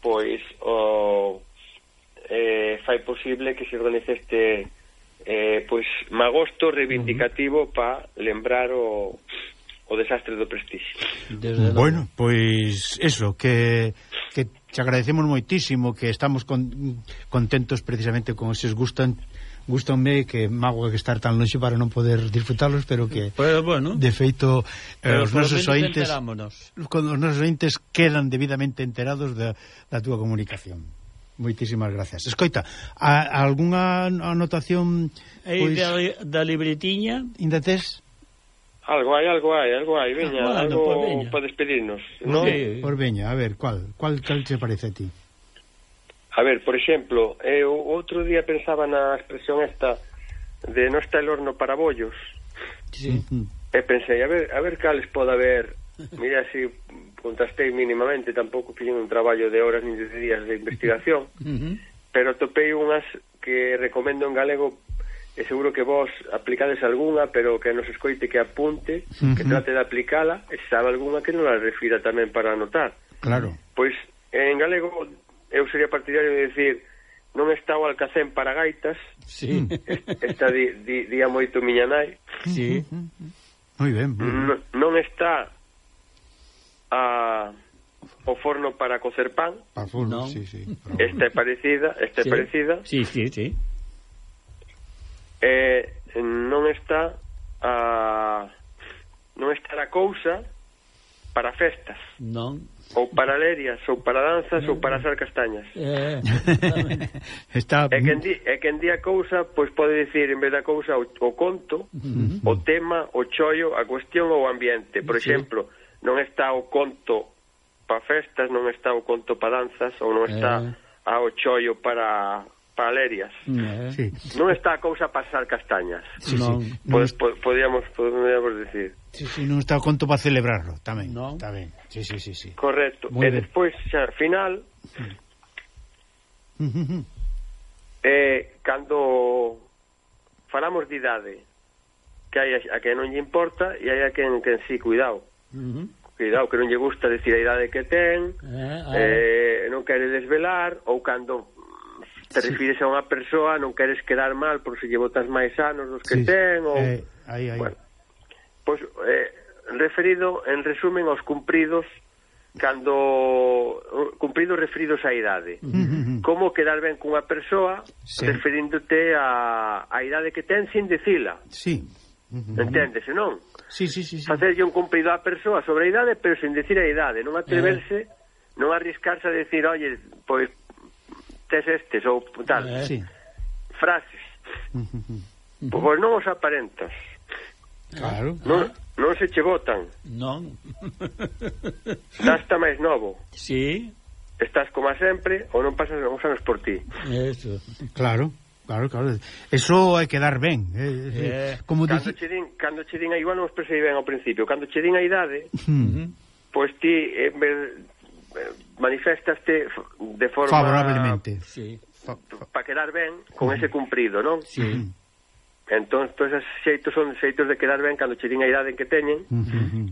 pois o, eh, fai posible que se organice este eh, pois magosto reivindicativo uh -huh. para lembrar o, o desastre do prestigio. Desde bueno, pois eso, que, que te agradecemos moitísimo que estamos con, contentos precisamente con eses gustan gustanme que mago que estar tan lonxe para non poder disfrutarlos, pero que pero, bueno, de feito eh, os nosos ointes os nosos ointes quedan debidamente enterados da, da túa comunicación. Moitísimas gracias. Escoita, a, a algunha anotación pois, da, da libretiña? Inda tes? Algo hai, algo hai, algo hai, veña, ah, bueno, algo para despedirnos. No, sí. por pois veña, a ver, cual, cual, cal che parece a ti? A ver, por exemplo, eh, eu outro día pensaba na expresión esta de non está el horno para bollos. Sí. E pensei, a ver, a ver cales pode haber, mira si contrastei mínimamente, tampouco fixen un traballo de horas nin de días de investigación, uh -huh. pero topei unhas que recomendo en galego e seguro que vos aplicades algunha, pero que nos escoite que apunte, uh -huh. que trate de aplicala, e sabe algunha que non la refira tamén para anotar. Claro. Pois en galego eu sería partidario de decir non está o Alcacén para gaitas sí. está di, di, día moito miña nai sí. moi ben, moi ben. Non, non está a o forno para cocer pan pa forno, sí, sí, para esta é parecida esta sí. parecida sí, sí, sí. Eh, non está a non está a cousa para festas non ou para lerias, ou para danzas, ou para asar castañas. [LAUGHS] Eh, está... é, quen di, é quen di a cousa, pois pode dicir, en vez da cousa, o, o conto, uh -huh. o tema, o chollo, a cuestión ou o ambiente. Por sí. exemplo, non está o conto para festas, non está o conto para danzas, ou non está eh. a o chollo para palerias. Mm, eh. Sí. Non está a cousa pasar castañas. Sí, non, sí. Podes, po, podíamos, podíamos decir. Sí, sí, non está o conto para celebrarlo, tamén. No. Tamén. Sí, sí, sí, sí. Correcto. Muy e ben. despois, xa, final, [LAUGHS] eh, cando falamos de idade, que hai a que non lle importa e hai a quen, quen sí, cuidado. Uh -huh. Cuidado, que non lle gusta decir a idade que ten, eh, ah. eh, non quere desvelar, ou cando Te sí. refires a unha persoa, non queres quedar mal por se lle botas máis anos dos que sí. ten ou eh, aí, aí. Bueno, pois eh, referido en resumen aos cumpridos cando cumpridos referidos á idade. Como quedar ben cunha persoa sí. referíndote á a, a idade que ten sin dicila. Sí. Enténdese, non? Sí, sí, sí, sí. Facerlle un cumprido á persoa sobre a idade, pero sin dicir a idade, non eh. atreverse, non arriscarse a decir, "Oye, pois testes ou tal. Eh, sí. Frases. Uh Pois non os aparentas. Claro. Non, non se che botan. Non. Dasta máis novo. Sí. Estás como sempre ou non pasas os anos por ti. Eso. Claro. Claro, claro. Eso hai que dar ben. Eh, eh, como cando, dice... che din, cando che din a igual non os percibí ben ao principio. Cando che din a idade, uh -huh. pois pues ti, en vez, manifestaste de forma favorablemente, sí. Fa, fa. para quedar ben con ese cumprido, non? Sí. Entón, todos esos xeitos son xeitos de quedar ben cando che din a idade en que teñen. Uh -huh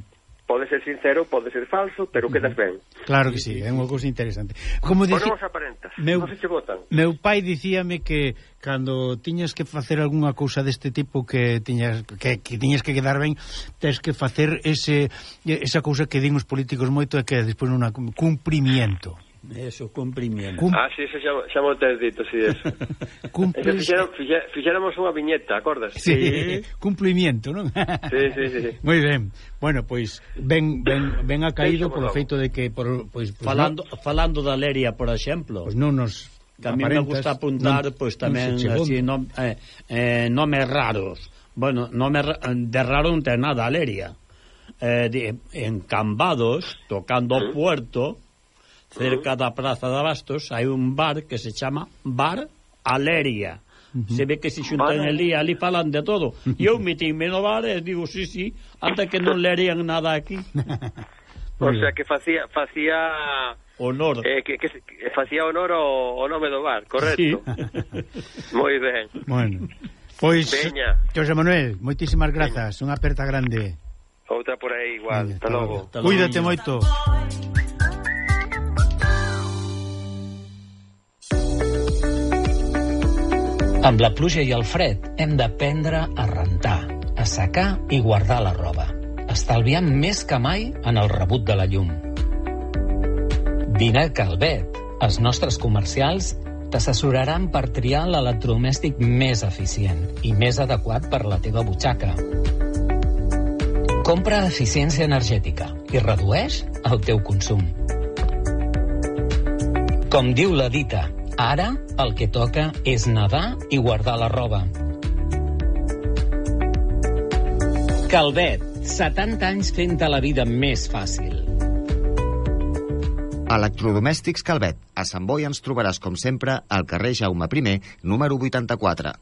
pode ser sincero, pode ser falso, pero quedas ben. Claro que sí, é unha cousa interesante. Como dici... Bueno, aparentas, meu, non se che botan. Meu pai dicíame que cando tiñas que facer algunha cousa deste tipo que tiñas que, que tiñas que quedar ben, tens que facer ese esa cousa que din os políticos moito é que despois non cumprimiento. Eso, cumprimiento. Cum... Ah, sí, eso xa, xa mo tes dito, sí, eso. [LAUGHS] Cumplis... Eso fixeron, fixe, fixéramos unha viñeta, acordas? Sí, sí. cumplimiento, non? sí, sí, sí. [LAUGHS] sí. Moi ben. Bueno, pois, ben, ben, ben ha caído por polo feito de que... Por, pois, pois, falando, falando da Leria, por exemplo. Pois non nos... Tamén me gusta apuntar, non, pois tamén, así, nom, eh, eh, nomes raros. Bueno, nome, eh, de raro non ten nada, Leria. Eh, de, en Cambados, tocando o puerto cerca da Praza de Abastos, hai un bar que se chama Bar Aleria. Uh -huh. Se ve que se xuntan vale. ali, ali falan de todo. E eu metíme no bar e digo, sí, sí, anda que non lerían nada aquí. [LAUGHS] o sea, que facía... facía honor. Eh, que, que, que facía honor ao, ao nome do bar, correcto. Sí. [LAUGHS] Moi ben. Bueno. Pois, Veña. José Manuel, moitísimas grazas, unha aperta grande. Outra por aí igual, vale, hasta, hasta logo. logo. Cuídate moito. Amb la pluja i el fred hem d'aprendre a rentar, a secar i guardar la roba, estalviant més que mai en el rebut de la llum. Vine Calvet. Els nostres comercials t'assessoraran per triar l'electrodomèstic més eficient i més adequat per la teva butxaca. Compra eficiència energètica i redueix el teu consum. Com diu la dita, ara el que toca és nedar i guardar la roba. Calvet, 70 anys fent la vida més fàcil. Electrodomèstics Calvet. A Sant Boi ens trobaràs, com sempre, al carrer Jaume I, número 84.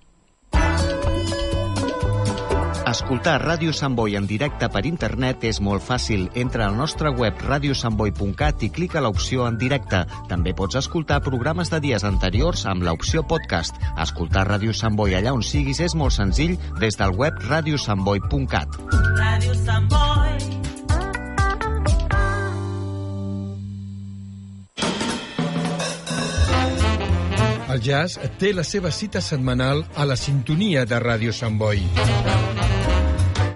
Escoltar Ràdio Sant Boi en directe per internet és molt fàcil. Entra al nostre web radiosantboi.cat i clica l'opció en directe. També pots escoltar programes de dies anteriors amb l'opció podcast. Escoltar Ràdio Sant Boi allà on siguis és molt senzill des del web radiosantboi.cat. Radio Sant Boi. El jazz té la seva cita setmanal a la sintonia de Ràdio Sant Boi.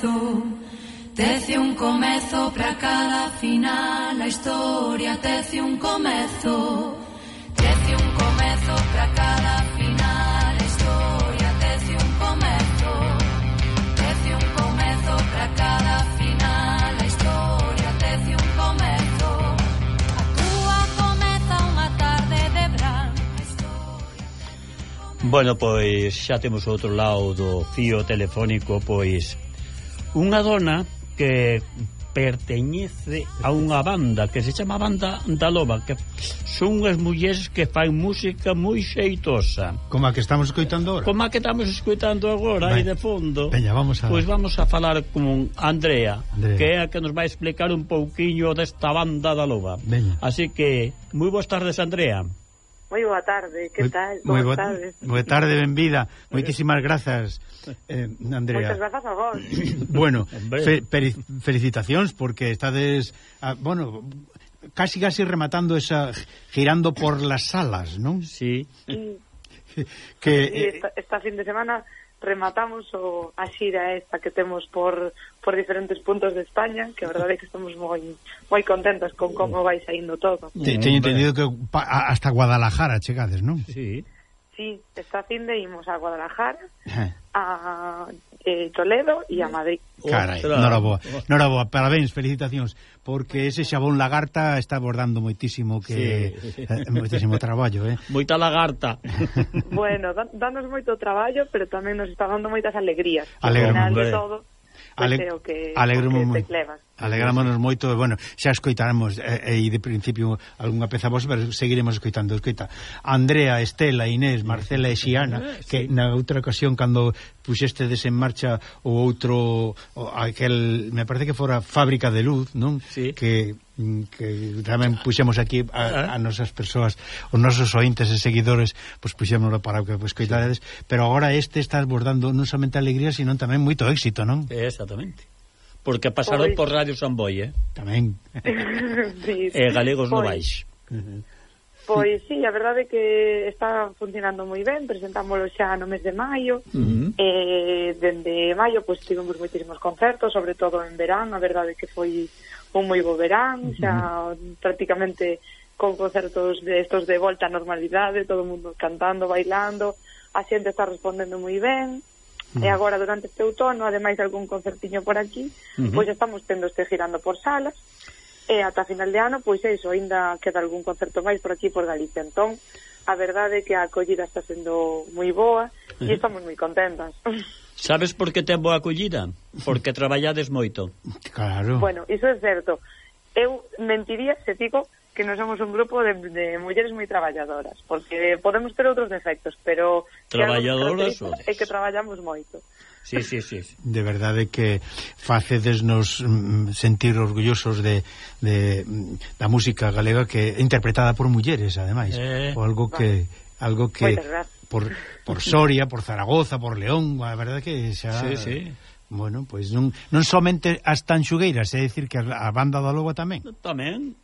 comezo. Tece un comezo para cada final. A historia tece un comezo. Tece un comezo para cada final. A historia tece un comezo. Tece un comezo para cada final. A historia tece un comezo. A túa comeza unha tarde de bran historia... Bueno, pois xa temos outro lado do fío telefónico, pois unha dona que perteñece a unha banda que se chama Banda da Loba que son unhas mulleres que fan música moi xeitosa. Como a que estamos escoitando agora? Como a que estamos escoitando agora aí de fondo Peña, vamos a... pois vamos a falar con Andrea, Andrea. que é a que nos vai explicar un pouquiño desta Banda da Loba Veña. así que moi boas tardes Andrea. Moi boa tarde, que tal? Moi boa tarde. Boa tarde, benvida. Moitísimas grazas, eh, Andrea. Moitas grazas a vos. [COUGHS] bueno, fe, peri, felicitacións porque estades, ah, bueno, casi casi rematando esa girando por las salas, non? Sí. que sí, eh, esta, esta fin de semana rematamos o, a xira esta que temos por, por diferentes puntos de España, que a verdade é que estamos moi moi contentas con como vai saindo todo. Te, teño entendido que pa, hasta Guadalajara chegades, non? Sí sí, esta fin de íbamos a Guadalajara, eh. a eh, Toledo e a Madrid. Carai, noraboa, noraboa, parabéns, felicitacións, porque ese xabón lagarta está abordando moitísimo que sí. eh, moitísimo traballo, eh. [LAUGHS] Moita lagarta. bueno, danos moito traballo, pero tamén nos está dando moitas alegrías. Alegre, final de todo Ale o que, o que te levas. Alegrámonos moito e, bueno, xa escoitaremos e, e de principio algunha peza vos, pero seguiremos escoitando. Escoita, Andrea, Estela, Inés, Marcela e Xiana, ah, que na outra ocasión, cando puxestedes en marcha o outro, o, aquel, me parece que fora Fábrica de Luz, non? Sí. Que Mm, que tamén puxemos aquí a, eh? a nosas persoas, os nosos ointes e seguidores, pois puxémoslo para que pues, coitades, sí. pero agora este está abordando non somente alegría, sino tamén moito éxito, non? Exactamente. Porque pasaron pois... por Radio San Boi, eh? Tamén. [LAUGHS] sí, sí. E galegos pois... novais. Uh-huh. Pois sí, a verdade é que está funcionando moi ben, presentámoslo xa no mes de maio, uh -huh. eh, dende maio pois tivemos moitísimos concertos, sobre todo en verán, a verdade é que foi un moi bo verán, xa uh -huh. prácticamente con concertos de estos de volta á normalidade, todo o mundo cantando, bailando, a xente está respondendo moi ben, E agora durante este outono, ademais algún concertiño por aquí, uh -huh. pois estamos tendo este girando por salas. E ata final de ano, pois é iso, aínda queda algún concerto máis por aquí por Galicia. Entón, a verdade é que a acollida está sendo moi boa uh -huh. e estamos moi contentas. [LAUGHS] Sabes por que ten boa acollida? Porque traballades moito. Claro. Bueno, iso é certo. Eu mentiría se digo que non somos un grupo de, de mulleres moi traballadoras, porque podemos ter outros defectos, pero... Traballadoras? É que traballamos moito. Sí, sí, sí. De verdade que facedesnos mm, sentir orgullosos de, de da música galega que interpretada por mulleres, ademais, eh. o algo que algo que por, por Soria, por Zaragoza, por León, a verdade que xa... Sí, sí. Bueno, pois non, non somente as tanxugueiras, é dicir que a banda da Loba tamén. Tamén.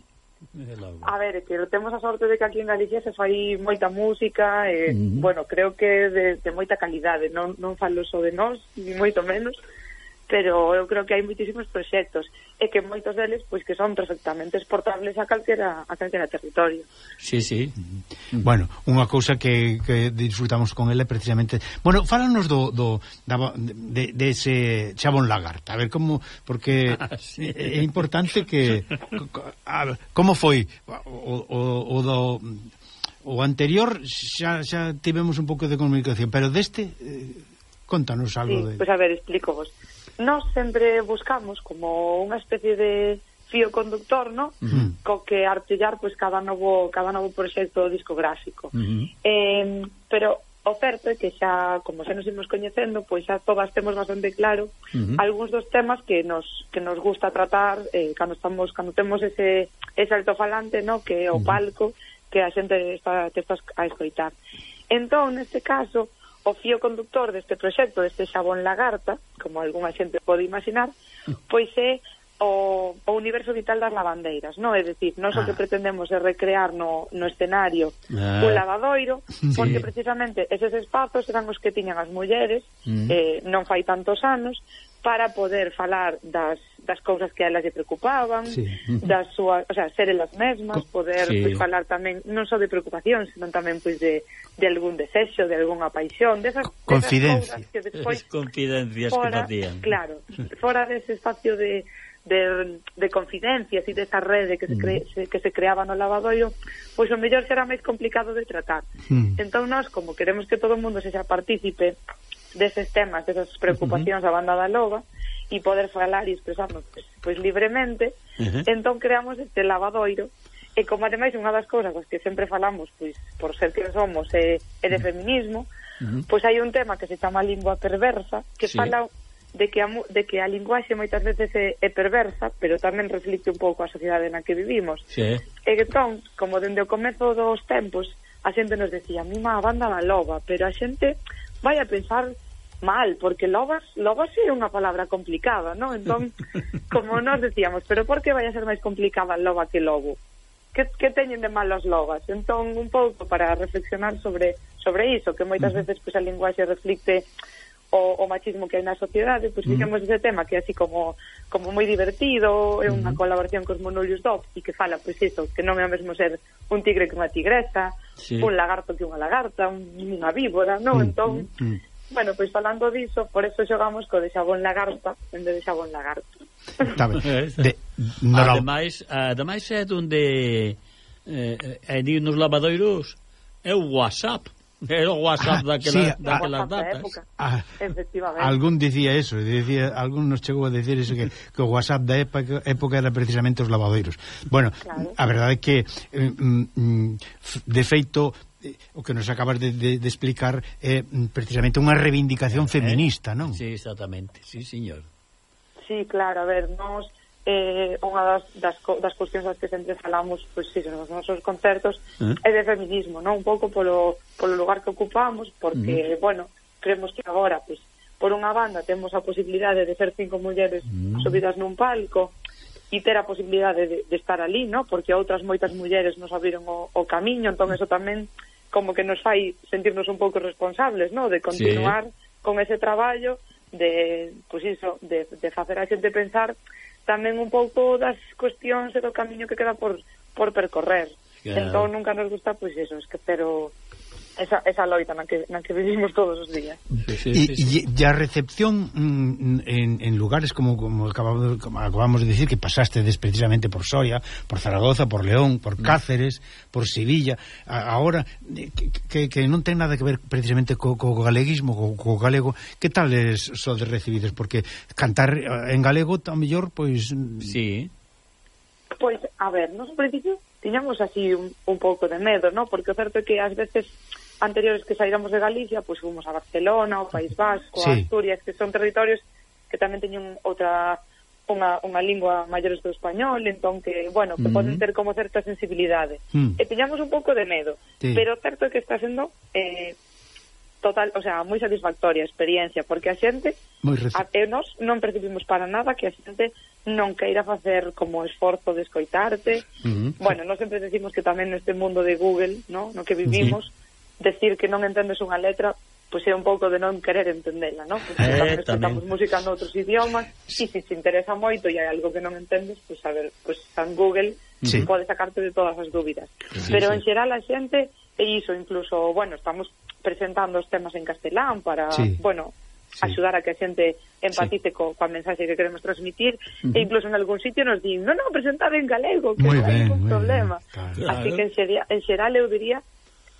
A ver, que temos a sorte de que aquí en Galicia se fai moita música, e, uh -huh. bueno, creo que de, de moita calidade, non, non falo só de nós, ni moito menos, pero eu creo que hai moitísimos proxectos e que moitos deles pois que son perfectamente exportables a calquera a calquera territorio. Sí, sí. Bueno, unha cousa que, que disfrutamos con ele precisamente. Bueno, fálanos do, do da, de, de ese chabón lagarta, a ver como porque [LAUGHS] ah, sí. é importante que a, como foi o, o, o do o anterior xa, xa tivemos un pouco de comunicación, pero deste eh, contanos algo sí, de... Pois pues a ver, explico vos nós sempre buscamos como unha especie de fío conductor, no? Uh -huh. Co que artillar pois pues, cada novo cada novo proxecto discográfico. Uh -huh. Eh, pero o certo é que xa, como xa nos imos coñecendo, pois xa todas temos bastante claro uh -huh. algúns dos temas que nos que nos gusta tratar eh, cando estamos cando temos ese ese altofalante, no, que é o uh -huh. palco que a xente está te estás a escoitar. Entón, neste caso, o fío conductor deste proxecto, deste xabón lagarta, como algunha xente pode imaginar, [LAUGHS] pois é o, o universo vital das lavandeiras, non? É dicir, nós ah. o que ah. pretendemos é recrear no, no escenario ah. un lavadoiro, [LAUGHS] porque precisamente eses espazos eran os que tiñan as mulleres mm. eh, non fai tantos anos, para poder falar das, das cousas que a elas lle preocupaban, sí. das súas, o sea, ser elas mesmas, poder sí. pois, falar tamén non só de preocupación, senón tamén pois de, de algún desexo, de algunha paixón, desas, Confidencia. cousas que [LAUGHS] despois confidencias fora, que facían. Claro, fora dese espacio de de, de confidencias e desa rede que se, mm. cre, se, que se creaba no lavadoiro, pois o mellor será máis complicado de tratar. Mm. Entón, nós, como queremos que todo o mundo sexa partícipe, deses temas, desas preocupacións uh -huh. a banda da loba e poder falar e expresarnos pois, pois libremente, uh -huh. entón creamos este lavadoiro e como ademais unha das cousas das que sempre falamos pois por ser que somos é, é de feminismo, uh -huh. pois hai un tema que se chama lingua perversa, que sí. fala de que a, de que a linguaxe moitas veces é, é perversa, pero tamén reflicte un pouco a sociedade na que vivimos. Sí. E entón, como dende o comezo dos tempos, a xente nos decía, mima a banda da loba, pero a xente vai a pensar mal, porque lobas, lobas é unha palabra complicada, non? Entón, [LAUGHS] como nos decíamos, pero por que vai a ser máis complicada loba que lobo? Que, que teñen de mal as lobas? Entón, un pouco para reflexionar sobre sobre iso, que moitas veces pues, a linguaxe reflicte o, o machismo que hai na sociedade, pois pues, fixemos ese tema que é así como como moi divertido, é unha colaboración cos monolios dog e que fala pois pues, iso, que non é o mesmo ser un tigre que unha tigresa, sí. un lagarto que unha lagarta, un, unha víbora, non? Entón, Bueno, pois falando diso, por eso xogamos co de xabón lagarta en vez de xabón lagarto. Tá ben. [LAUGHS] De, no, ademais, ademais é donde eh, eh, dir nos lavadoiros é o WhatsApp. Era o WhatsApp ah, daquela, sí, daquelas ah, datas. Época, ah, efectivamente. Algún dicía eso, dicía, algún nos chegou a decir eso que, que o WhatsApp da época, época era precisamente os lavadeiros. Bueno, claro. a verdade é que eh, mm, mm, de feito o que nos acabas de, de, de explicar é eh, precisamente unha reivindicación eh, eh. feminista, non? Sí, exactamente, sí, señor. Sí, claro, a ver, nós eh, unha das, das, das cuestións das que sempre falamos pois, pues, sí, nos nosos concertos ¿Eh? é de feminismo, non? Un pouco polo, polo lugar que ocupamos, porque, uh -huh. bueno, creemos que agora, pois, pues, por unha banda, temos a posibilidade de ser cinco mulleres uh -huh. subidas nun palco, e ter a posibilidade de, de estar ali, no? porque outras moitas mulleres nos abriron o, o camiño, entón eso tamén como que nos fai sentirnos un pouco responsables, no? de continuar sí. con ese traballo, de, pues iso, de, de facer a xente pensar tamén un pouco das cuestións e do camiño que queda por, por percorrer. Claro. Entón nunca nos gusta, pois pues, eso, es que pero esa, esa loita na que, na que vivimos todos os días. Sí, sí, e, sí. e a recepción mm, en, en lugares como, como, acabamos, como acabamos de decir, que pasaste precisamente por Soria, por Zaragoza, por León, por mm. Cáceres, por Sevilla, a, ahora, eh, que, que, que non ten nada que ver precisamente co, co galeguismo, co, co galego, que tales sodes recibidos? Porque cantar eh, en galego, a mellor, pois... Mm, sí. Pois, a ver, nos principio tiñamos así un, un pouco de medo, ¿no? Porque o certo é que ás veces anteriores que saíramos de Galicia, pois pues, fomos a Barcelona, ao País Vasco, sí. a Asturias, que son territorios que tamén teñen outra unha, unha lingua maiores do español, entón que, bueno, que uh -huh. poden ter como certa sensibilidade. Uh -huh. E teñamos un pouco de medo, sí. pero certo é que está sendo eh, total, o sea, moi satisfactoria a experiencia, porque a xente a, e nos non percibimos para nada que a xente non queira facer como esforzo de escoitarte. Uh -huh. Bueno, nos sempre decimos que tamén neste mundo de Google, no, no que vivimos, decir que non entendes unha letra pois é un pouco de non querer entendela, non? Porque eh, tamén escutamos música noutros idiomas e se te interesa moito e hai algo que non entendes, pois a ver, pois en Google sí. pode sacarte de todas as dúbidas. Sí, Pero sí. en xeral a xente e iso incluso, bueno, estamos presentando os temas en castelán para, sí. bueno, sí. axudar a que a xente empatice sí. co, coa mensaxe que queremos transmitir uh -huh. e incluso en algún sitio nos din, "No, no, presentar en galego, que non hai ningún problema." Claro. Así que en, xeria, en xeral eu diría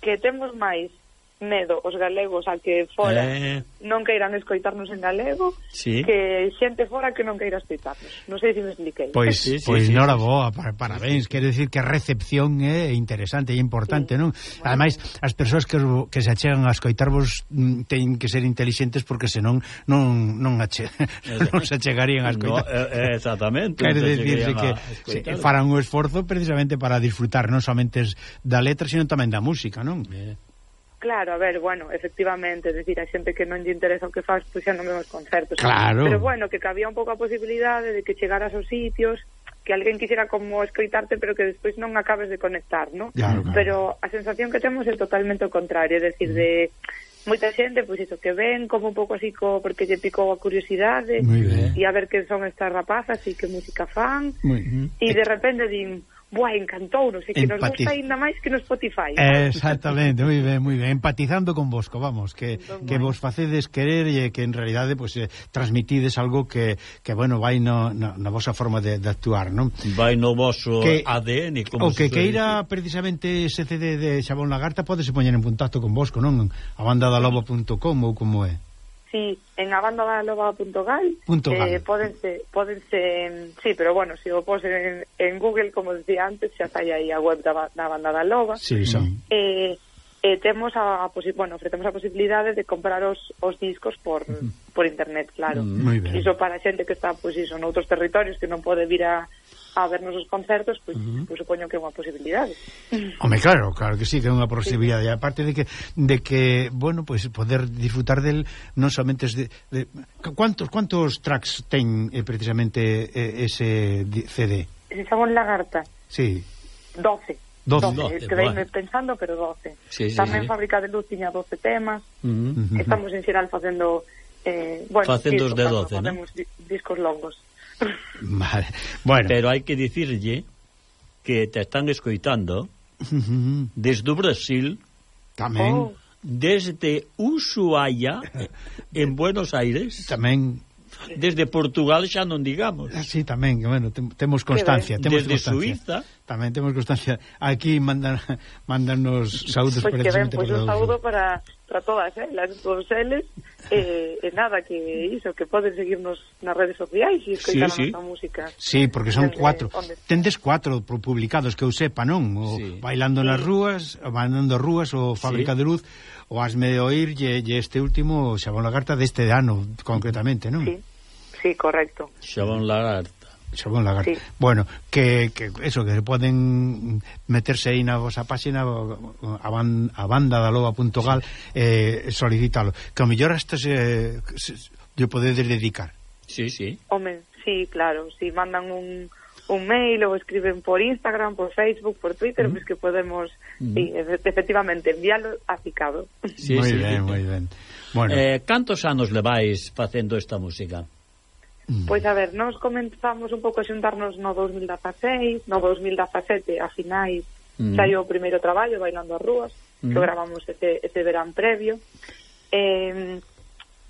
que temos máis? medo os galegos a que fora eh... non queiran escoitarnos en galego sí. que xente fora que non queira escoitarnos non sei se me expliquei Pois, sí, pois sí, nora sí, boa, parabéns sí. quero dicir que a recepción é interesante e importante, sí. non? Bueno. Ademais, as persoas que, que se achegan a escoitarvos mm, teñen que ser intelixentes porque senón non, non, ache, [LAUGHS] [LAUGHS] non se achegarían a escoitar no, Exactamente Quero dicirse que se, farán un esforzo precisamente para disfrutar non somente da letra, sino tamén da música, non? Eh. Claro, a ver, bueno, efectivamente, decir, a xente que non lle interesa o que faz, pois pues, xa non vemos concertos. Claro. Pero bueno, que cabía un pouco a posibilidade de que chegaras aos sitios, que alguén quixera como escoitarte pero que despois non acabes de conectar, ¿no? Claro, claro. Pero a sensación que temos é totalmente o contrario, é decir, mm. de moita xente, pois pues, iso, que ven como un pouco así co, porque lle picou a curiosidade e a ver que son estas rapazas e que música fan e de repente din Boa, encantounos, e que Empatiz... nos gusta ainda máis que no Spotify. Exactamente, moi ben, moi ben, empatizando con vosco, vamos, que, que vos facedes querer e que en realidade pues, eh, transmitides algo que, que bueno, vai no, no, na vosa forma de, de actuar, non? Vai no vosso que, ADN, como O que queira precisamente ese CD de Xabón Lagarta podese poñer en contacto con vosco, non? A banda da loba.com ou como é? Sí, en abandonaloba.gal eh, podense, podense, sí, pero bueno, se si o pos en, en Google, como decía antes, xa está aí a web da, da banda da Loba. Sí, xa. Eh, eh, temos a, posi bueno, ofrecemos a posibilidade de comprar os, os discos por, por internet, claro. Mm, iso para a xente que está, pois, pues, iso, noutros territorios que non pode vir a a vernos os concertos, pois, uh -huh. pois supoño que é unha posibilidade. Home, claro, claro que sí, que é unha posibilidade. Sí. Aparte de que, de que bueno, pois pues, poder disfrutar del non somente de, de cuántos cuántos tracks ten eh, precisamente eh, ese CD? Se chamou Lagarta. Sí. 12. 12, 12 quedei bueno. pensando, pero 12. Sí, sí, Tamén sí. Fábrica de Luz tiña 12 temas. Uh -huh. Estamos en xeral facendo eh, bueno, facendo os de 12, facemos ¿no? discos longos. [LAUGHS] Vale. Bueno. Pero hai que dicirlle que te están escoitando [LAUGHS] desde o Brasil tamén oh. desde Ushuaia [LAUGHS] en Buenos Aires tamén desde Portugal xa non digamos. Así ah, tamén, bueno, tem, temos constancia, temos desde constancia. Suiza. Tamén temos constancia. Aquí mandan mandanos saúdos pues precisamente ben, pues un saúdo para para todas elas, todos eles, e, e nada que iso, que poden seguirnos nas redes sociais e escoitar sí, sí. a música. Sí, porque son onde, cuatro. Onde? Tendes cuatro publicados que eu sepa, non? O sí. Bailando sí. nas rúas, Bailando rúas, o Fábrica sí. de Luz, o Asme de Oír, e, e este último, Xabón Lagarta, deste ano, concretamente, non? Sí, sí correcto. Xabón Lagarta. Xabón Lagar. Sí. Bueno, que, que eso, que se poden meterse aí na vosa páxina a, ban, a bandadaloba.gal eh, solicitalo. Que ao mellor hasta se, se, se podedes dedicar. Sí, sí. Home, sí, claro. Si mandan un, un mail ou escriben por Instagram, por Facebook, por Twitter, mm. pois que podemos, mm. sí, efectivamente, enviálo a Cicado. Sí, moi sí, ben, sí. moi ben. Bueno. Eh, cantos anos levais facendo esta música? Pois a ver, nós comenzamos un pouco a xuntarnos no 2016, no 2017, a finais, mm. saiu o primeiro traballo, Bailando as Rúas, mm. que gravamos ese, ese verán previo. Eh,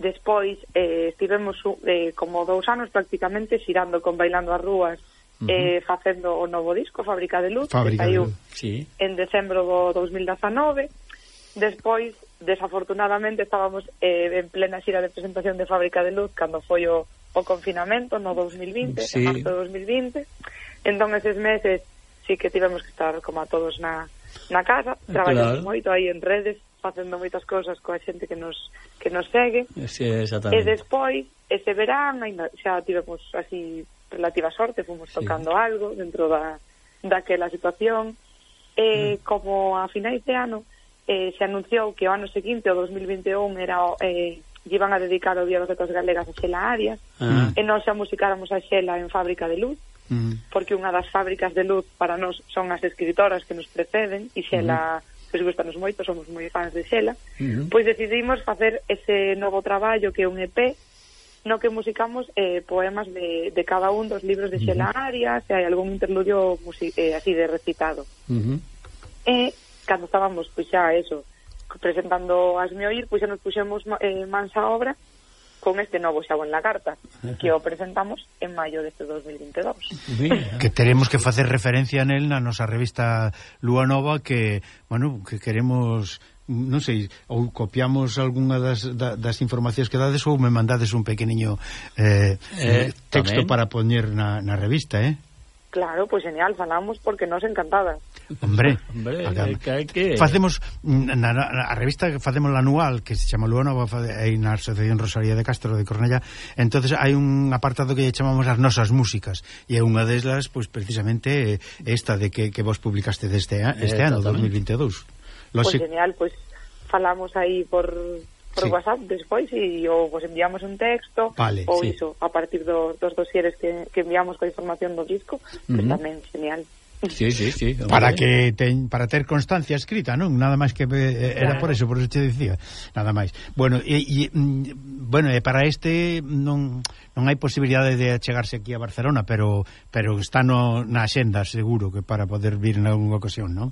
despois, eh, estivemos eh, como dous anos prácticamente xirando con Bailando as Rúas, Uh -huh. eh, facendo o novo disco Fábrica de Luz Fábrica que saiu de luz, sí. en decembro do 2019 despois desafortunadamente estábamos eh, en plena xira de presentación de Fábrica de Luz cando foi o, o confinamento no 2020, sí. en marzo de 2020. Entón, eses meses sí que tivemos que estar como a todos na, na casa, ah, traballando claro. moito aí en redes, facendo moitas cousas coa xente que nos que nos segue. Sí, e despois, ese verán, ainda xa tivemos así relativa sorte, fomos tocando sí. algo dentro da daquela situación. E mm. como a finais de ano eh, se anunciou que o ano seguinte, o 2021, era o, eh, iban a dedicar o Día das Letras Galegas a Xela Arias, ah. e nós xa musicáramos a Xela en Fábrica de Luz, mm. porque unha das fábricas de luz para nós son as escritoras que nos preceden, e Xela, mm-hmm. uh pois gustanos moito, somos moi fans de Xela, uh pois decidimos facer ese novo traballo que é un EP, no que musicamos eh, poemas de, de cada un dos libros de Xela Arias, e hai algún interludio eh, así de recitado. Uh E... eh, cando estábamos, pois xa, eso, presentando as me oír, pois xa nos puxemos eh, mans obra con este novo xago en la carta, que o presentamos en maio deste 2022. que teremos que facer referencia nel na nosa revista Lua Nova que, bueno, que queremos non sei, ou copiamos algunha das, da, das informacións que dades ou me mandades un pequeniño eh, eh, texto tamén. para poñer na, na revista, eh? Claro, pois pues, genial, falamos porque nos encantadas. Hombre, hombre, que, que... Facemos mm, na, na, a revista que facemos la anual que se chama Luana aí na Asociación Rosalía de Castro de Cornella, entonces hai un apartado que lle chamamos as nosas músicas e é unha deslas pois pues, precisamente eh, esta de que, que vos publicaste deste este eh, ano 2022. Pois pues genial, pois pues, falamos aí por por sí. WhatsApp despois e ou vos enviamos un texto vale, ou sí. iso, a partir do, dos dosieres que, que enviamos coa información do disco, uh -huh. pues tamén genial. Sí, sí, sí, [LAUGHS] para que ten, para ter constancia escrita, non? Nada máis que eh, eh era claro. por eso, por eso te dicía. nada máis. Bueno, e, e mm, bueno, e para este non non hai posibilidade de achegarse aquí a Barcelona, pero pero está no, na axenda seguro que para poder vir en algunha ocasión, non?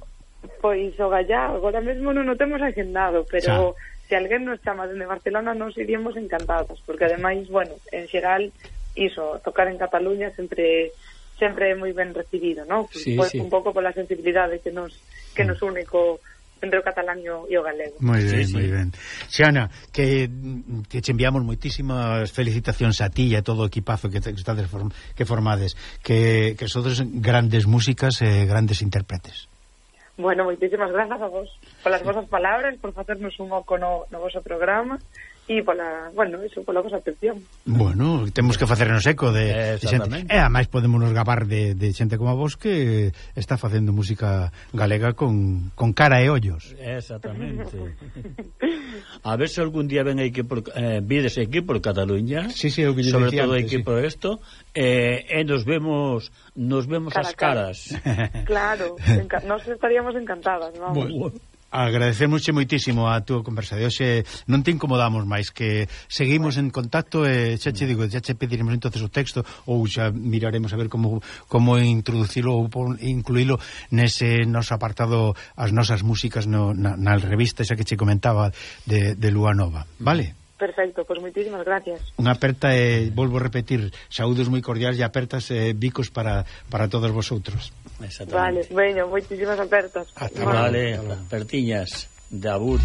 Pois o gallá, agora mesmo non o temos agendado, pero Xa se alguén nos chama dende Barcelona nos iríamos encantadas, porque ademais, bueno, en xeral, iso, tocar en Cataluña sempre sempre é moi ben recibido, non? Sí, pues, sí. Pois un pouco pola sensibilidade que nos que nos une co, entre o catalán e o, e o galego. Moi ben, sí, moi sí. ben. Xana, que, que che enviamos moitísimas felicitacións a ti e a todo o equipazo que, que, estades, que formades, que, que sodes grandes músicas e grandes intérpretes. Bueno, moitísimas grazas a vos polas vosas palabras, por facernos un oco no, no vosso programa e pola, bueno, eso, pola vosa atención. Bueno, temos que facernos eco de, de xente. E a máis podemos nos gabar de, de xente como a vos que está facendo música galega con, con cara e ollos. Exactamente. a ver se algún día ven aquí por, eh, vides aquí por Cataluña. Sí, sí, o que sobre todo antes, aquí sí. por esto, eh, e nos vemos nos vemos cara, as caras. Cara. claro, nos estaríamos encantadas, vamos. Bueno agradecemosche moitísimo a túa conversa de hoxe. Non te incomodamos máis que seguimos en contacto e xa che digo, xa che pediremos entonces o texto ou xa miraremos a ver como como introducilo ou incluílo nese noso apartado as nosas músicas no, na, na revista xa que che comentaba de, de Lua Nova. Vale? Perfecto, pois pues moitísimas gracias. Unha aperta e volvo a repetir, saúdos moi cordiais e apertas e bicos para, para todos vosotros. Exactamente. Vale, veño, moitísimas apertas. Hasta vale, apertiñas, apertiñas. abur.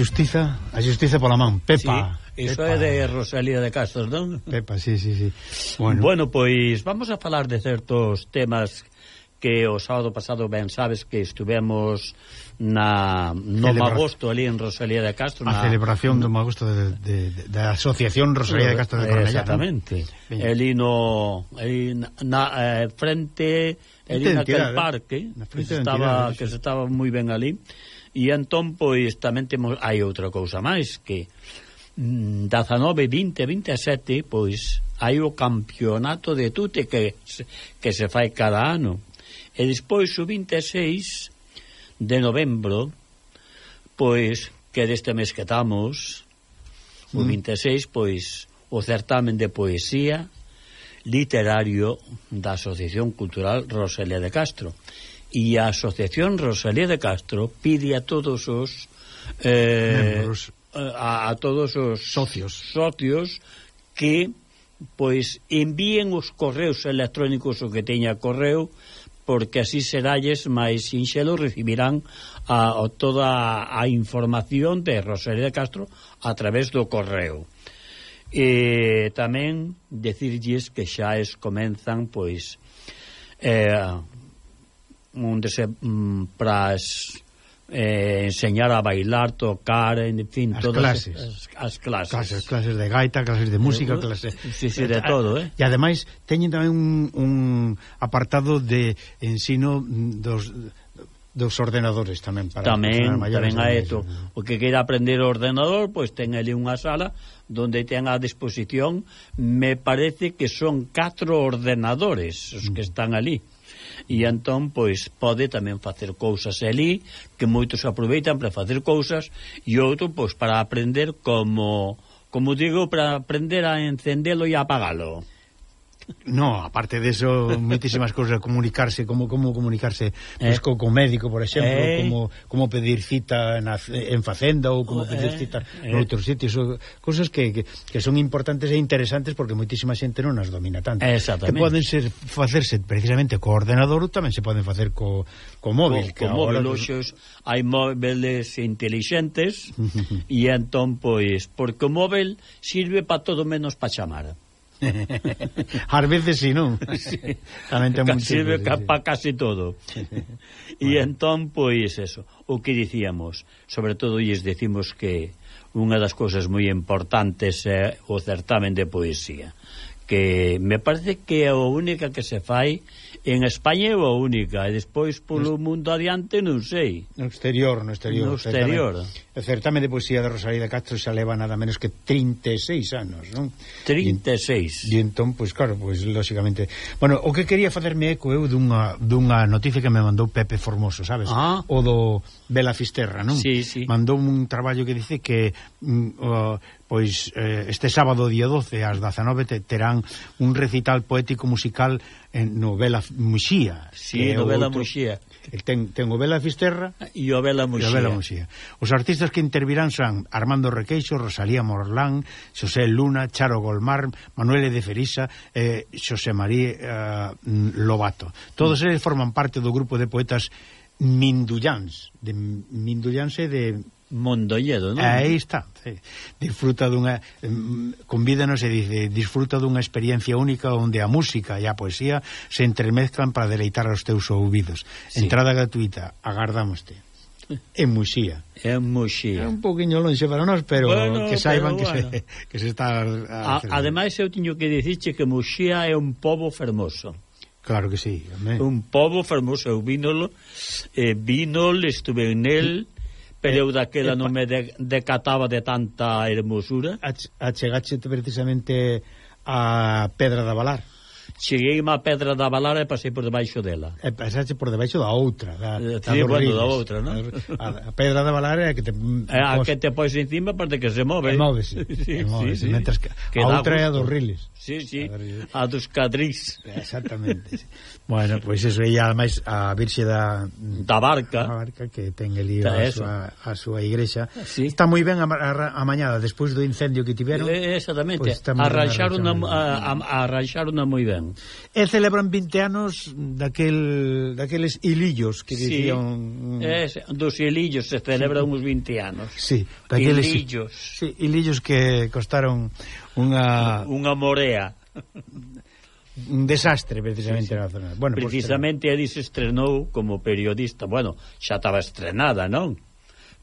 xustiza, a xustiza pola man, Pepa. Sí, iso Pepa. é de Rosalía de Castro, non? Pepa, sí, sí, sí. Bueno, bueno pois vamos a falar de certos temas que o sábado pasado ben sabes que estuvemos na no Celebra... Magosto ali en Rosalía de Castro na celebración do Magosto de, de, de, da Asociación Rosalía de Castro de Cornellá exactamente ¿no? ali no ali na eh, frente ali naquel parque na que se estaba que se estaba moi ben ali E entón, pois, tamén temos hai outra cousa máis, que mm, 19, 20, 27, pois, hai o campeonato de tute que, que se fai cada ano. E despois, o 26 de novembro, pois, que deste mes que estamos, mm. o 26, pois, o certamen de poesía literario da Asociación Cultural Roselia de Castro e a Asociación Rosalía de Castro pide a todos os eh, Membros. Eh, a, a todos os socios socios que pois envíen os correos electrónicos o que teña correo porque así seralles máis sinxelo recibirán a, a toda a información de Rosalía de Castro a través do correo e tamén decirlles que xa es comenzan pois eh, onde se mm, para eh, enseñar a bailar, tocar, en fin, as todas clases. As, as clases. clases. Clases de gaita, clases de música, clases... Sí, sí, de eh, todo, eh? E ademais teñen tamén un, un apartado de ensino dos dos ordenadores tamén para tamén, tamén a esto eh, o que queira aprender o ordenador pois ten ali unha sala donde ten a disposición me parece que son catro ordenadores os que mm. están ali e entón pois pode tamén facer cousas ali que moitos aproveitan para facer cousas e outro pois para aprender como como digo para aprender a encendelo e apagalo. No, aparte de eso, moitísimas cousas, comunicarse, como como comunicarse eh. pues, co, co médico, por exemplo, eh. como como pedir cita na, en facenda ou como eh. pedir cita eh. outros sitios, cousas que, que, que son importantes e interesantes porque moitísima xente non as domina tanto. Que poden ser facerse precisamente co ordenador ou tamén se poden facer co, co móvil. Co, co móvil, hoxos, hai móviles inteligentes [LAUGHS] e entón, pois, porque o móvil sirve para todo menos para chamar. [LAUGHS] Ás veces si non. [LAUGHS] Sí. Tamén ten moito. Sirve capa casi todo. E [LAUGHS] bueno. entón pois eso, o que dicíamos, sobre todo lles decimos que unha das cousas moi importantes é o certamen de poesía, que me parece que é a única que se fai en España é a única e despois polo no, mundo adiante non sei no exterior no exterior, no exterior. O certame de poesía de Rosalía de Castro xa leva nada menos que 36 anos non? 36 e, e entón, pois claro, pois lóxicamente bueno, o que quería facerme eco eu dunha, dunha noticia que me mandou Pepe Formoso sabes? Ah. o do Bela Fisterra non? Sí, sí. mandou un traballo que dice que mm, uh, pois eh, este sábado día 12 ás 19 te, terán un recital poético musical en novela Muxía. Sí, novela outro, Muxía. Ten, ten o Vela Fisterra e o Vela Muxía. Vela Muxía. Os artistas que intervirán son Armando Requeixo, Rosalía Morlán, Xosé Luna, Charo Golmar, Manuel de Ferisa e eh, Xosé María eh, Lobato. Todos eles forman parte do grupo de poetas Mindullans de Mindullans e de Mondolledo, non? Aí está. Sí. Disfruta dunha convídanos e dice, disfruta dunha experiencia única onde a música e a poesía se entremezclan para deleitar os teus ouvidos. Sí. Entrada gratuita, agardámoste. En Muxía. En Muxía. É un poquinho lonxe para nós, pero bueno, que saiban pero, que, bueno. se, [LAUGHS] que se está... Ah, a, a ademais, eu tiño que dicirche que Muxía é un pobo fermoso. Claro que sí. Amén. Un pobo fermoso, eu vínolo, eh, vínol, estuve en Sí Pero eu eh, daquela eh, non me de, decataba de tanta hermosura. Achegache precisamente a Pedra da Valar. Cheguei má pedra da balar e pasei por debaixo dela. E pasaxe por debaixo da outra, da, eh, sí, da, bueno, da outra, ¿no? A, a pedra da balar é a que te é a que te pois encima para que se move. E móvese. Sí, [LAUGHS] móvese. Sí, sí. Mentras que, que a outra é a dos riles. Sí, sí. A, a dos cadrís. Exactamente. Sí. [LAUGHS] Bueno, pois pues eso é ademais a Virxe da da Barca, A Barca que ten ali a súa, a súa igrexa. Sí. Está moi ben amañada despois do incendio que tiveron. Eh, exactamente. Pois pues arranxaron arranxaron moi ben. E celebran 20 anos daquel daqueles hilillos que sí. dicían es, dos hilillos se celebran sí. uns 20 anos. Sí, daqueles hilillos. Sí, hilillos que costaron unha unha morea [LAUGHS] un desastre precisamente sí, sí. na zona. Bueno, precisamente pois, pues, se estrenou como periodista, bueno, xa estaba estrenada, non?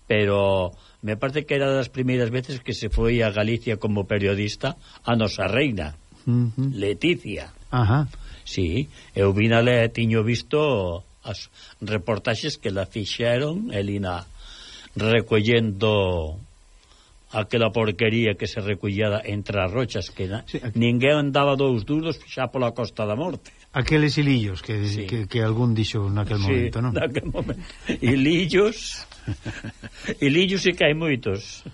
Pero me parece que era das primeiras veces que se foi a Galicia como periodista a nosa reina, uh -huh. Leticia. Ajá. Sí, eu vinale tiño visto as reportaxes que la fixeron Elina recollendo aquela porquería que se recullada entre as rochas que na, sí, aquí... ninguén daba dous duros xa pola Costa da Morte. Aqueles ilillos que, sí. que, que algún dixo naquel sí, momento, non? naquel momento. Ilillos, ilillos e que hai moitos.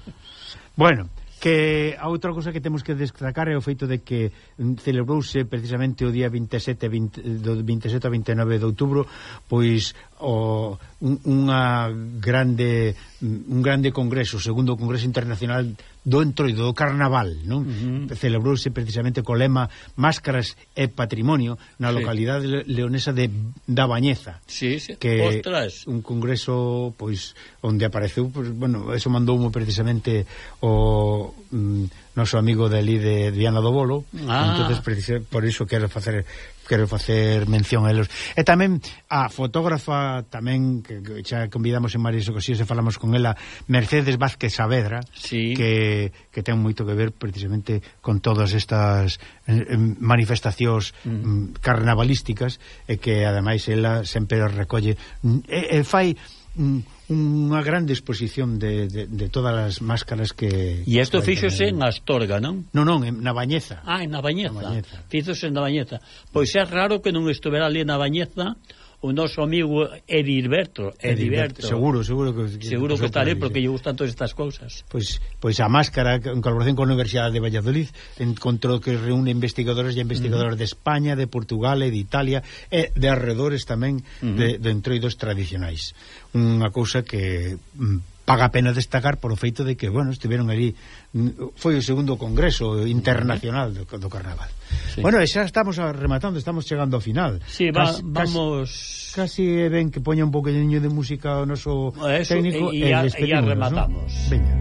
Bueno, que a outra cousa que temos que destacar é o feito de que celebrouse precisamente o día 27 20, do 27 a 29 de outubro pois o un, unha grande un grande congreso, o segundo congreso internacional do entroido do carnaval, non? Uh -huh. Celebrouse precisamente co lema Máscaras e patrimonio na sí. localidade leonesa de da Bañeza. Sí, sí. Que Ostras. un congreso pois onde apareceu, pois, bueno, eso mandoumo precisamente o mm, noso amigo de ali de Diana do Bolo, ah. entonces por iso quero facer quero facer mención a elos. E tamén a fotógrafa tamén que, que xa convidamos en varias ocasións e falamos con ela, Mercedes Vázquez Saavedra, sí. que, que ten moito que ver precisamente con todas estas eh, eh manifestacións mm. mm. carnavalísticas e que ademais ela sempre recolle mm, e, e fai mm, unha grande exposición de, de, de todas as máscaras que... E isto fíxose en Astorga, non? Non, non, na Bañeza. Ah, en na Bañeza. Na Bañeza. Fíxose na Bañeza. Pois é raro que non estuvera ali na Bañeza o noso amigo Edilberto, Edilberto. Seguro, seguro que seguro que, que estaré porque lle gustan todas estas cousas. Pois pues, pois pues a máscara en colaboración con a Universidade de Valladolid encontrou que reúne investigadores e investigadoras uh -huh. de España, de Portugal e de Italia e de arredores tamén uh -huh. de, de entroidos tradicionais. Unha cousa que mm, paga a pena destacar por o feito de que, bueno, estiveron ali mm, foi o segundo congreso internacional do, do carnaval. Sí. Bueno, xa estamos rematando, estamos chegando ao final. Sí, va, casi, vamos casi, ven ben que poña un poquinho de música o noso Eso, técnico e, e, e, e rematamos. ¿no? Veña.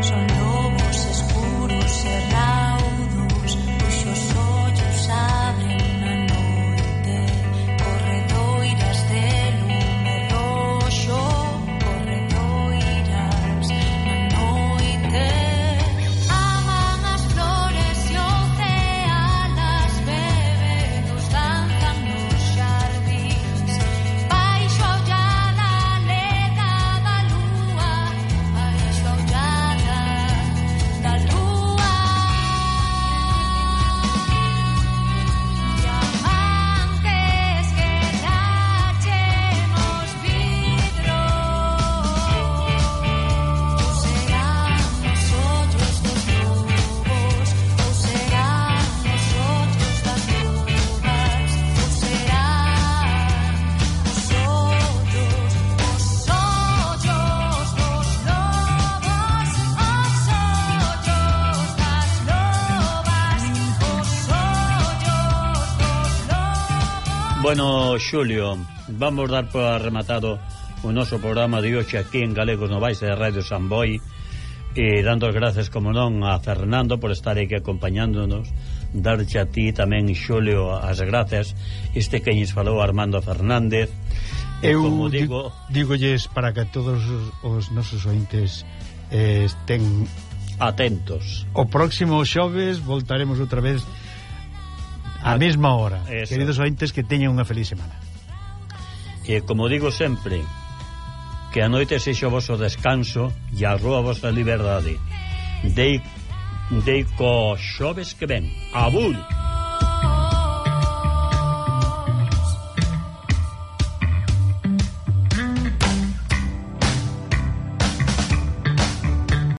Son Xulio. Vamos dar por arrematado o noso programa de hoxe aquí en Galegos Novais de Radio San e dando as gracias, como non, a Fernando por estar aquí acompañándonos darche a ti tamén, Xulio, as gracias este que nos falou Armando Fernández Eu como digo... dígolles para que todos os nosos ointes eh, estén atentos. O próximo xoves voltaremos outra vez A mesma hora. Eso. Queridos ointes, que teñen unha feliz semana. E como digo sempre, que a noite sexa o vosso descanso e a rúa vosa liberdade. Dei, dei co xoves que ven. Abul!